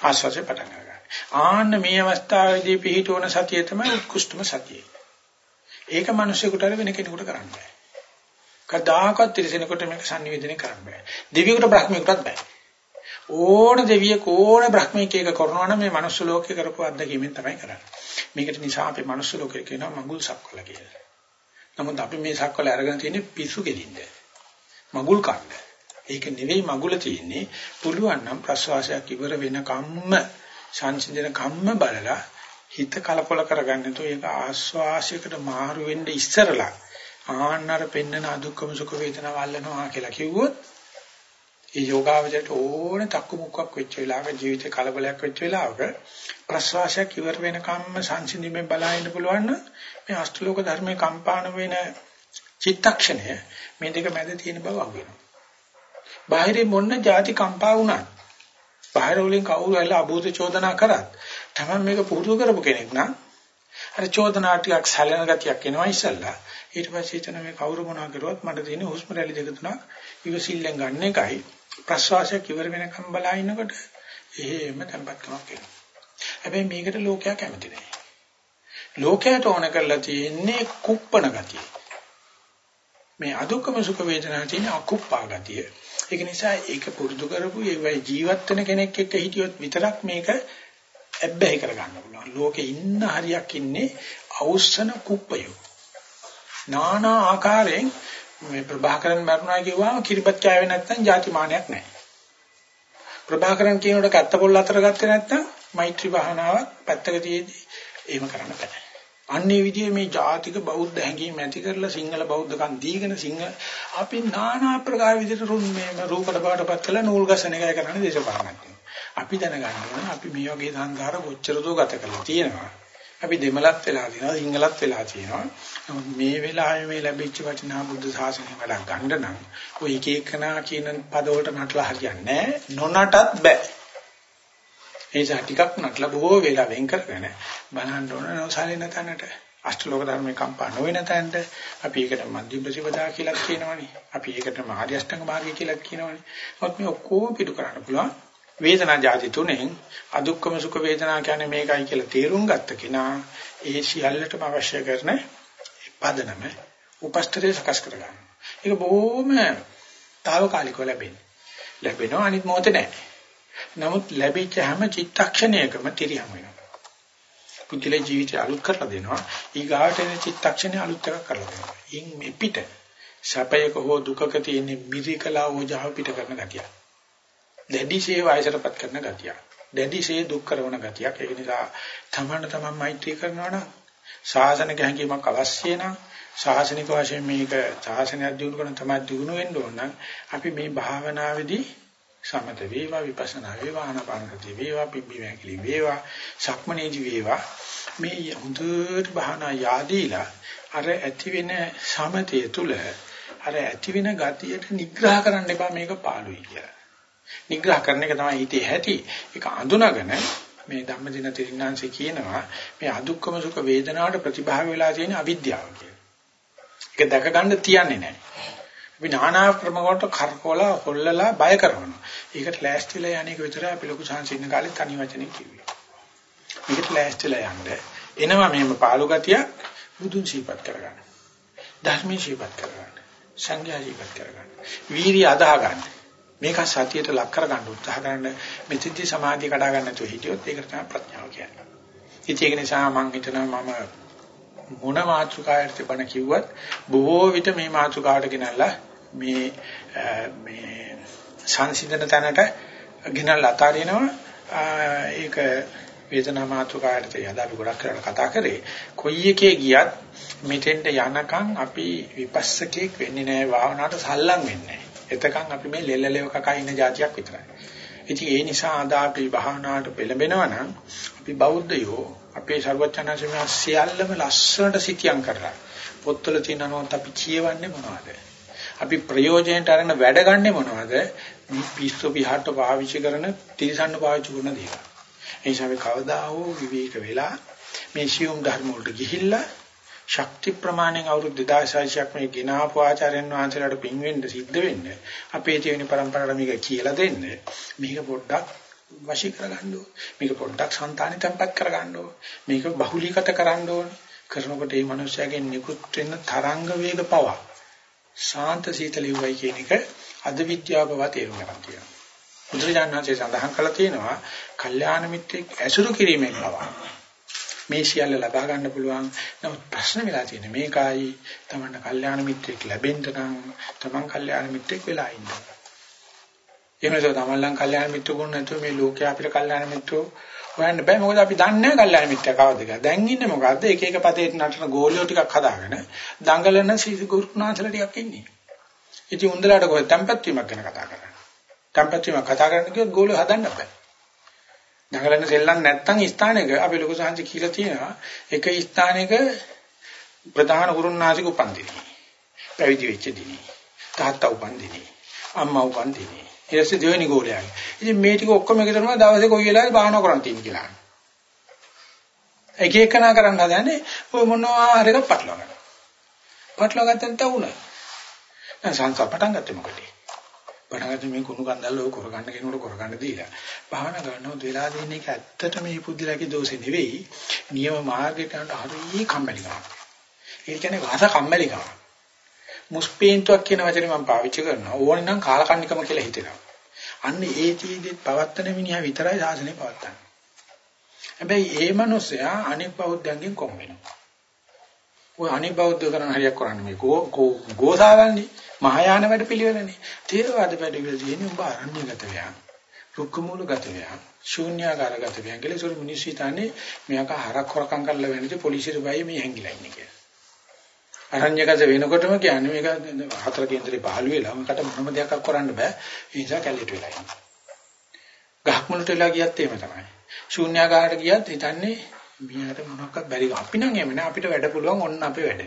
ආස්වාසය පටන් ගන්නේ. ආන්න මේ අවස්ථාවේදී පිහිටවන සතිය තමයි උත්කෘෂ්ඨම සතිය. ඒක මිනිස්සුන්ට වෙන කෙනෙකුට කරන්න බෑ. කදාකත් තිරසෙනෙකුට මේක sannivedana කරන්න බෑ. දෙවියෙකුට බ්‍රහ්මියෙකුටත් බෑ. ඕන දෙවියෙක් ඕන බ්‍රහ්මීක එක කරනවා නම් මේ මනුස්ස ලෝකේ කරපු අත්දැකීමෙන් තමයි කරන්නේ. මේකට නිසා අපි මනුස්ස ලෝකේ කියනවා මඟුල් සක්වල කියලා. නමුත් අපි මේ සක්වල අරගෙන තියෙන්නේ පිස්සු කෙලින්ද. මඟුල් කන්න. ඒක නෙවෙයි මඟුල තියෙන්නේ. පුළුවන් නම් ප්‍රසවාසයක් ඉවර වෙන කම්ම සංසිඳන කම්ම බලලා හිත කලකොල කරගන්න તો ඒක ආස්වාසයකට මාරු වෙන්න ඉස්සරලා ආන්නර පෙන්නන අදුක්කම සුඛ වේදනාව අල්ලනවා කියලා කිව්වොත් ඒ යෝගාවචරයට ඕනේ තක්කු මුක්කක් වෙච්ච වෙලාවක ජීවිතේ කලබලයක් වෙච්ච වෙලාවක ප්‍රශ්වාසයක් ඉවර වෙනකම්ම සංසිඳීමෙන් බලහින්න පුළුවන් නම් මේ අෂ්ටලෝක ධර්මයේ කම්පාන වෙන චිත්තක්ෂණය මේ දෙක මැද තියෙන බව අහුවෙනවා. බාහිරේ මොන්න ಜಾති කම්පා වුණත් බාහිර වලින් කවුරු ඇවිල්ලා අභූත චෝදනා කරත් තමයි මේක පුරුදු කරපු කෙනෙක් නම් අර චෝදනා ටිකක් සැලෙන ගතියක් එනවා ඉස්සල්ලා ඊට පස්සේ හිතන මේ කවුරු මොනවා කරුවත් මට තියෙන හුස්ම රැලි දෙක තුනක් ඉවසිල්ලෙන් ගන්න එකයි ප්‍රශ්වාසයක් ඉවර වෙනකම් බලා ඉන්නකොට එහෙම tempatකමක් එනවා. හැබැයි මේකට ලෝකයා කැමති නෑ. ලෝකයට ඕන කරලා තියෙන්නේ කුප්පණ ගතිය. මේ අදුක්කම සුඛ වේදනා තියෙන අකුප්පා ගතිය. ඒක නිසා ඒක පුරුදු කරපු ඒ වගේ ජීවත් වෙන කෙනෙක් එක්ක හිටියොත් විතරක් මේක ඇබ්බැහි කරගන්න පුළුවන්. ලෝකේ ඉන්න හරියක් ඉන්නේ අවුස්සන කුප්පයෝ. නානා ආකාරයෙන් මේ ප්‍රභාකරන් මරුණා කිව්වම කිරිබත් කෑවේ නැත්නම් ಜಾතිමානයක් නැහැ. ප්‍රභාකරන් කියනකොට කැත්ත පොල් අතර ගත්තේ නැත්නම් මෛත්‍රී භාවනාවක් පැත්තක තියේදී එහෙම කරන්න බෑ. අන්නේ විදිහේ මේ ජාතික බෞද්ධ හැඟීම් ඇති කරලා සිංහල බෞද්ධකම් දීගෙන සිංහල අපි নানা ආකාර විදිහට රුන් මේ රූපඩ බාටපත් කළා නූල් ගසන එකයි කරන්නේ දේශපාලනඥයෝ. අපි දැනගන්න ඕනේ අපි මේ වගේ සංඝාර කොච්චර දෝ ගත කරලා තියෙනවා. අපි දෙමළත් වෙලා තියෙනවා සිංහලත් වෙලා තියෙනවා. නමුත් මේ වෙලාවේ මේ ලැබිච්ච වටිනා බුද්ධ ශාසනය වැඩක් ගන්න නම් ඔය එක එකනා කියන පදවලට නටලා හරියන්නේ නොනටත් බෑ. ඒ නිසා ටිකක් නටලා බොහෝ වෙලා වෙන් කරගෙන බලන්න ඕන නොසලින තැනට අෂ්ටලෝක ධර්මේ කම්පා නොවන තැනට අපි ඒකට මධ්‍යම ප්‍රතිපදා කියලා කියනවනේ. අපි ඒකට මාර්ය අෂ්ටාංග මාර්ගය කියලා කියනවනේ. මොකද මේ ඔක්කොම පිටු කරන්න පුළුවන්. වේදනා જાති තුනෙන් අදුක්කම සුඛ වේදනා කියන්නේ මේකයි කියලා තේරුම් ගත්ත කෙනා ඒ සියල්ලටම අවශ්‍ය කරන පදනම උපස්තරේ සකස් කර ගන්නවා. ඒක බොහොම తాවකාලිකව ලැබෙන්නේ. ලැබෙනවා අනිත් මොහොතේ නැහැ. නමුත් ලැබිච්ච හැම චිත්තක්ෂණයකම තිරියම් වෙනවා. පුදුලේ ජීවිතය අලුත් කරලා දෙනවා. ඊගාට එන චිත්තක්ෂණය අලුත් එකක් කරලා දෙනවා. ඉන් මේ පිට සැපයක හෝ දුකක තියෙන මිරිකලා ඕජාව පිට කරන ගතිය. දැඩිසේ වයසටපත් කරන ගතිය. දැඩිසේ දුක් කරන ගතියක්. ඒක නිසා තමන්න තමන් මෛත්‍රී කරනවා නම් ශාසනික හැඟීමක් අවශ්‍ය නම් ශාසනික වශයෙන් මේක ශාසනයක් දිනු කරන තමයි දිනු වෙන්න ඕන නම් අපි මේ භාවනාවේදී සමත වේවා විපස්සනා වේවා ආනාපානසති වේවා පිම්බි වැකිලි වේවා සක්මනේජි වේවා මේ හොඳට භාවනා yaadීලා අර ඇති වෙන සමතය තුල අර ඇති වෙන ගතියට නිග්‍රහ කරන්න එපා මේක පාළුයි කියලා. නිග්‍රහ කරන එක තමයි හිතේ ඇති. ඒක අඳුනගෙන මේ ධම්මදින තිරින්නාංශේ කියනවා මේ අදුක්කම සුඛ වේදනාවට ප්‍රතිභාග වෙලා තියෙන අවිද්‍යාව කියලා. ඒක දැක ගන්න තියන්නේ නැහැ. අපි নানা ක්‍රමවලට කරකවලා හොල්ලලා බය කරනවා. ඒකට ලෑස්තිලා යන්නේක විතරයි අපි ලොකු සංසින්න කාලේ තනි වචනේ කිව්වේ. මේකට ලෑස්තිලා යන්න. එනවා මෙහෙම පාළු ගතිය බුදුන් සීපත් කරගන්න. ධර්මයේ සීපත් කරගන්න. සංඥා සීපත් කරගන්න. වීර්ය අදාහ ගන්න. මේක සතියට ලක් කරගන්න උත්සාහ කරන්න මෙතිදි සමාධිය කඩා ගන්න නැතුව හිටියොත් ඒකට තමයි ප්‍රඥාව කියන්නේ. ඉතින් ඒක නිසා මම හිතනවා මම මොන මාතෘකාවට බණ කිව්වත් බොහෝ විට මේ මාතෘකාවට ගෙනල්ලා මේ මේ සංසිඳන තැනට ගෙනල්ලා අතාරිනවා. ඒක වේදනා මාතෘකාවට යදා අපි ගොඩක් කරලා කතා කරේ. කොයි එකේ ගියත් මෙතෙන්ට යනකම් අපි විපස්සකෙක් වෙන්නේ නැහැ භාවනාවට සල්ලම් වෙන්නේ නැහැ. එතකන් අපි මේ ලෙල්ලලෙව කකා ඉන්න જાතියක් විතරයි. ඉතින් ඒ නිසා අද අපි භාවනාවට පෙළඹෙනවා නම් අපි බෞද්ධයෝ අපේ ਸਰවඥාන්සේ මේ සියල්ලම ලස්සනට සිතියම් කරලා පොත්වල තියෙනනොත් අපි කියවන්නේ මොනවද? අපි ප්‍රයෝජනට අරගෙන වැඩ ගන්නෙ මොනවද? පිස්සු පිහාට පාවිච්චි කරන තිරසන්න පාවිච්චි කරන දේවල්. ඒ නිසා අපි කවදා හෝ විවේක වෙලා මේ සියුම් ධර්ම වලට ගිහිල්ලා ශක්ති ප්‍රමාණයෙන් අවුරුදු 2600ක් මේ ගිනාපු ආචාර්යන් වහන්සේලාට පින් වෙන්න සිද්ධ වෙන්න අපේ ජීවෙන પરම්පරාවට මේක කියලා දෙන්න. මේක පොඩ්ඩක් වශී කරගන්න ඕන. මේක පොඩ්ඩක් సంతානි tempat කරගන්න ඕන. මේක බහුලීගත කරන්න ඕන. කරනකොට මේ මිනිස්යාගෙන් නිකුත් වෙන තරංග වේග පවා ශාන්ත සීතල යුවයි කියන එක අද විද්‍යාවව තේරුම් ගන්න තියෙනවා. බුදුරජාණන්සේ සඳහන් කළා තියෙනවා කල්යාණ මිත්‍රෙක් ඇසුරු කිරීමෙන් පවා මේ සියල්ල ලබා ගන්න පුළුවන්. නමුත් ප්‍රශ්න වෙලා තියෙන්නේ මේකයි. තමන්න කල්යාණ මිත්‍රෙක් ලැබෙන්න නම් තමන් කල්යාණ මිත්‍රෙක් වෙලා ඉන්න. එහෙම නැත්නම් තමන්ලන් කල්යාණ මිත්‍රකුන් නැතුව මේ ලෝකයේ අපිට කල්යාණ මිත්‍රෝ හොයන්න බෑ මොකද අපි දන්නේ නැහැ කල්යාණ මිත්‍ර කවද්ද කියලා. දැන් ඉන්නේ මොකද්ද? එක එක පදේට නටන ගෝලියෝ ටිකක් හදාගෙන දඟලන සීසි ගුරුනාථලා ටිකක් ඉන්නේ. ඉතින් උන්දලාට කොහෙද tempat වීමක් ගැන කතා කරන්නේ. tempat වීමක් කතා කරන්න කිව්වොත් ගෝලියෝ හදන්න බෑ. දඟලන සෙල්ලම් නැත්තම් ස්ථානයක අපි ලොකු සංහස කියලා තියෙනවා එක ස්ථානයක ප්‍රධාන ගුරුනාසික උපන්දිනේ පැවිදි වෙච්ච දිනේ තාත්තා උපන්දිනේ අම්මා උපන්දිනේ ඊට පස්සේ දෙවෙනි ගෝලයාගේ ඉතින් මේ ටික ඔක්කොම එකතු කරනවා දවසේ කොයි වෙලාවෙ භාවනා කරන්න තියෙන කියලා එක එකනා කරන්න හදන්නේ ඔය මොනවා හරි එකක් පටලවා ගන්න. පටලවා ගත්තන් තවුණ. දැන් සංසප්ප පටන් ගත්තේ මොකද? පටගත්ත මේ කුණු කන්දල් ඔය කරගන්න කෙනෙකුට කරගන්න දීලා භාවනා කරනකොට වෙලා දෙන එක ඇත්තට මේ පුදුලගේ දෝෂේ නෙවෙයි නියම මාර්ගයට යන හරිය කම්මැලිකම ඒ කියන්නේ වාස කම්මැලිකම මුස්පීන්තුවක් කියන වචනේ මම පාවිච්චි කරනවා ඕනේ නම් කාලකන්නිකම කියලා හිතෙනවා අන්න ඒ චීදිත් පවත්තන මිනිහා විතරයි සාසනය පවත්තන්නේ හැබැයි ඒ මනුස්සයා අනික් බෞද්ධයන්ගෙන් කොම් වෙනවා ඔය අනික් බෞද්ධ කරන හරියක් කරන්නේ මේ ගෝසාවන්නේ මහායාන වැඩ පිළිවෙලනේ. තේරවාද වැඩ පිළිවෙල තියෙන්නේ උඹ අරණ්‍යගත ව්‍යාම. රුක්ක මූලගත ව්‍යාම. ශූන්‍යාකාරගත ව්‍යාම. කියලා සොරු මිනිස්සු හිතන්නේ මෙයාක හරක් හොරකම් කරලා වෙන්නේ පොලිසියට බයි මේ හැංගිලා ඉන්නේ කියලා. අරණ්‍යගත වෙනකොටම කියන්නේ මේක හතර කේන්දරේ පහළ වෙලා මකට මොනම දෙයක් කරන්න බෑ. ඒ නිසා කැලේට වෙලා ඉන්නේ. ගහක් මුලට වෙලා ගියත් එහෙම තමයි. ශූන්‍යාකාරට ගියත් හිතන්නේ මියාට මොනවක්වත් බැරි. අපි නම් එමෙ නෑ අපිට වැඩ පුළුවන් ඔන්න අපේ වැඩ.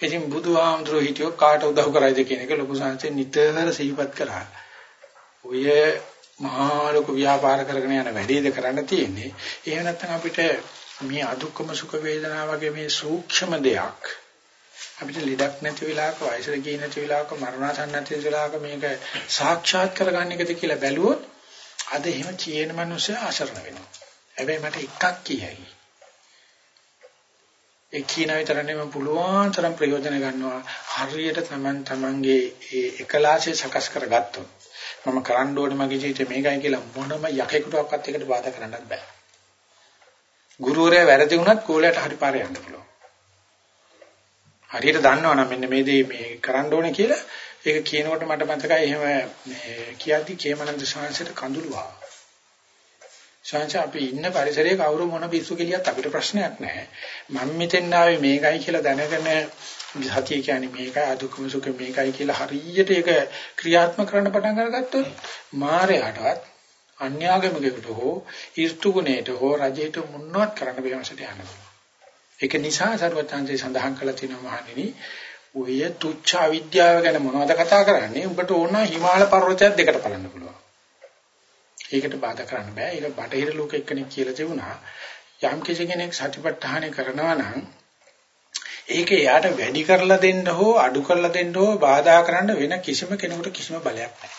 ඉතින් බුදුහාමුදුරුවෝ හිටියෝ කාට උදව් කරයිද කියන එක ලොකු සංසයෙන් නිතර සිහිපත් කරා. ඔය මහා ලොකු ව්‍යාපාර කරගෙන යන වැඩේද කරන්න තියෙන්නේ. එහෙම නැත්නම් අපිට මේ අදුක්කම සුඛ වේදනා වගේ මේ සූක්ෂම දෙයක් අපිට ලෙඩක් නැති වෙලාවක වයසට ගිය නැති වෙලාවක මරණසන්න නැති වෙලාවක මේක සාක්ෂාත් කරගන්න එකද කියලා බැලුවොත් අද එහෙම කියන මිනිස්සු අසරණ වෙනවා. හැබැයි මට එකක් කියයි. ඒ කියන විතර නෙමෙයි පුළුවන් තරම් ප්‍රයෝජන ගන්නවා. හරියට Taman Tamanගේ ඒ එකලාශය සකස් කරගත්තොත් මම කරන්න ඕනේ මගේ ජීවිතේ මේකයි කියලා මොනම යකෙකුටවත් එකට බාධා කරන්නත් බෑ. ගුරුවරයා වැරදි වුණත් කෝලයට හරි පාරේ යන්න පුළුවන්. හරියට දන්නවනම් මෙන්න මේ දේ මේ කරන්න ඕනේ කියලා ඒක කියනකොට මට මතකයි එහෙම මේ කියද්දි කේමනන්ද ශාන්සයට කඳුළු ආවා. ශාන්ස අපි ඉන්න පරිසරයේ කවුරු මොන පිස්සු කෙලියක් අපිට ප්‍රශ්නයක් නැහැ. මම මෙතෙන් ආවේ මේකයි කියලා දැනගෙන සතිය කියන්නේ මේකයි අදුක්කම සුඛ මේකයි කියලා හරියට ඒක ක්‍රියාත්මක කරන්න පටන් අරගත්තොත් මායයටවත් අන්‍යාගමිකයට හෝ ඊර්තු ගුණයට හෝ රජයට මුන්නවත් කරන්න බැමසට යනවා. ඒක නිසා සරුවත්ංශේ සඳහන් කරලා තියෙනවා මහණෙනි ඔය තුච්ච අවිද්‍යාව ගැන මොනවද කතා කරන්නේ? උඹට ඕන හිමාල පර්වතයක් දෙකට බලන්න පුළුවන්. ඒකට බාධා කරන්න බෑ. ඒක බටහිර ලෝක එක්කෙනෙක් කියලා තිබුණා. යම් කෙනෙක් සතිපට්ඨාන කරනවා නම් ඒක එයාට වැඩි කරලා දෙන්න හෝ අඩු කරලා දෙන්න හෝ බාධා කරන්න වෙන කිසිම කෙනෙකුට කිසිම බලයක් නැහැ.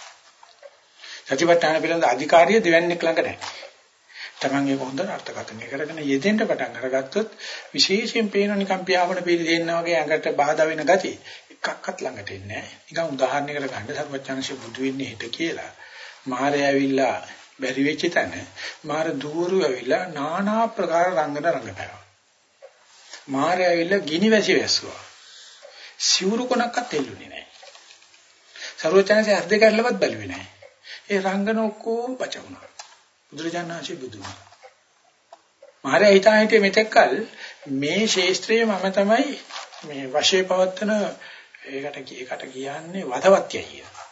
සතිපට්ඨාන පිළිබඳ අධිකාරිය දෙවන්නේක් ළඟ නැහැ. Taman ඒක හොඳට අර්ථකථනය කරගෙන යෙදෙන්න පටන් අරගත්තොත් විශේෂයෙන් පේන නිකම් පියාඹන පිළි දෙන්න වගේ ඇඟට බාධා වෙන ගතිය එකක්වත් ළඟට එන්නේ නැහැ. නිකන් උදාහරණයකට ගන්න සර්වඥාන්සේ බුදු වෙන්නේ හිට කියලා. මාරය ඇවිල්ලා බැරි වෙච්ච තැන මාර දුවරු ඇවිල්ලා নানা ආකාර රංගන රංගපෑවා. මාරය ඇවිල්ලා ගිනි වැසි වැස්සුවා. සිවුරු කොනක්වත් එල්ලුනේ නැහැ. සර්වඥාන්සේ හෘද කැඩලවත් බැලුවේ නැහැ. ඒ රංගන ඔක්කොම බචුණා. බුදුරජාණන්සේ බුදුමා. මහරයා හිතා හිටියේ මෙතෙක්කල් මේ ශේස්ත්‍රයේ මම තමයි මේ වශයේ පවත්තන ඒකට ඒකට කියන්නේ වදවත්ය කියලා.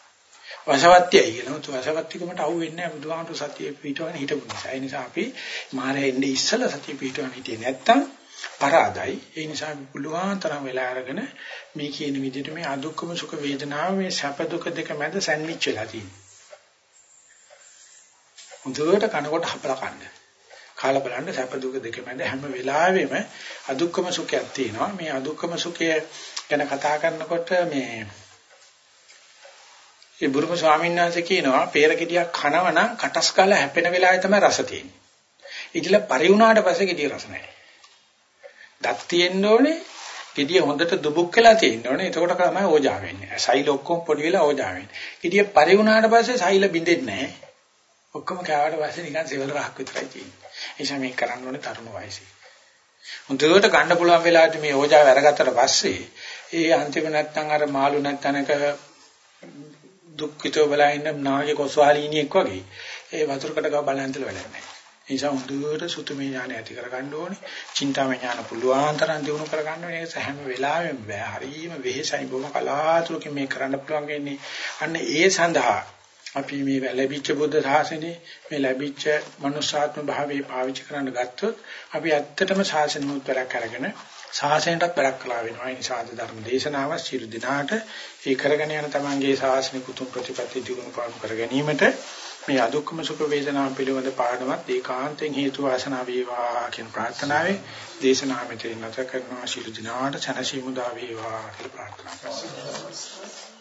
වසවත්යයි කියලා. උතු වසවත්තිකමට අහු වෙන්නේ නැහැ බුදුහාමුදුරු සතිය පිටවගෙන හිටපු නිසා. ඒ නිසා අපි මහරයා එන්නේ ඉස්සලා සතිය පිටවගෙන හිටියේ නැත්තම් පරාදයි. ඒ නිසා පුළුවන් තරම් වෙලා අරගෙන මේ කියන විදිහට මේ අදුක්කම සුඛ වේදනාව මේ සැප දුක දෙක මැද සැන්විච් වෙලා තියෙනවා. හොඳට කනකොට හපලා කන්න. කාලා බලන්න සැප දුක දෙක මැද හැම වෙලාවෙම අදුක්කම සුඛයක් තියෙනවා. මේ අදුක්කම සුඛය ගැන කතා කරනකොට මේ ඒ බුරුම ස්වාමීන් වහන්සේ කියනවා peer ගෙඩියක් කනවා නම් කටස් කාලා හැපෙන වෙලාවේ තමයි රස තියෙන්නේ. ඊටල පරි වුණාට පස්සේ ගෙඩිය රස නැහැ. දත් තියෙන්න ඕනේ ගෙඩිය හොඳට දුබුක් වෙලා තියෙන්න ඕනේ. එතකොට තමයි ඕජා වෙන්නේ. සෛල ඔක්කොම පොඩි වෙලා ඕජා වෙන්නේ. ගෙඩිය පරි වුණාට පස්සේ සෛල බින්දෙන්නේ නැහැ. ඔක්කොම කෑවට පස්සේ නිකන් සෙවල රහක් විතරයි තියෙන්නේ. ඒ නිසා මේක කරන්න ඕනේ තරුණ වයසේ. හොඳට ගන්න පුළුවන් වෙලාවට මේ ඕජාව අරගත්තට පස්සේ ඒ අන්තිම නැත්තම් අර මාළු නැත්තනක දුක්ඛිතව බලන නාගේ කොස්වාලීනියෙක් වගේ ඒ වතුරකට ගව බලන්තල වැඩක් නැහැ. ඒ නිසා හොඳට සුතුමේ ඥාන ඇති කරගන්න ඕනේ. චින්තාමය ඥාන පුළුවන් තරම් දිනු කරගන්න ඕනේ. ඒක හැම වෙලාවෙම බෑ. හරීම වෙහෙසයි බොහොම කලාතුරකින් මේ කරන්න පුළුවන් වෙන්නේ. අන්න ඒ සඳහා අපි මේ ලැබිච්ච බුද්ධ ශාසනේ මේ ලැබිච්ච මනුෂ්‍යාත්ම භාවයේ පාවිච්චි කරන්න ගත්තොත් අපි ඇත්තටම ශාසනෙමුත් වැඩක් අරගෙන ශාසනයටත් වැඩක් කළා වෙනවා. ඒ නිසා ධර්ම දේශනාව සියලු දිනාට ඒ කරගෙන යන තමන්ගේ ශාසනික උතුම් ප්‍රතිපත්ති දියුණු පාඩු කර ගැනීමට මේ අදුක්කම සුඛ වේදනා පිළිබඳ පාඩමත් ඒකාන්තයෙන් හේතු වාසනා වේවා කියන ප්‍රාර්ථනාවෙන් දේශනාව මෙතන නැත කරනවා සියලු දිනාට සනසීමු දා වේවා කියලා ප්‍රාර්ථනා කරනවා.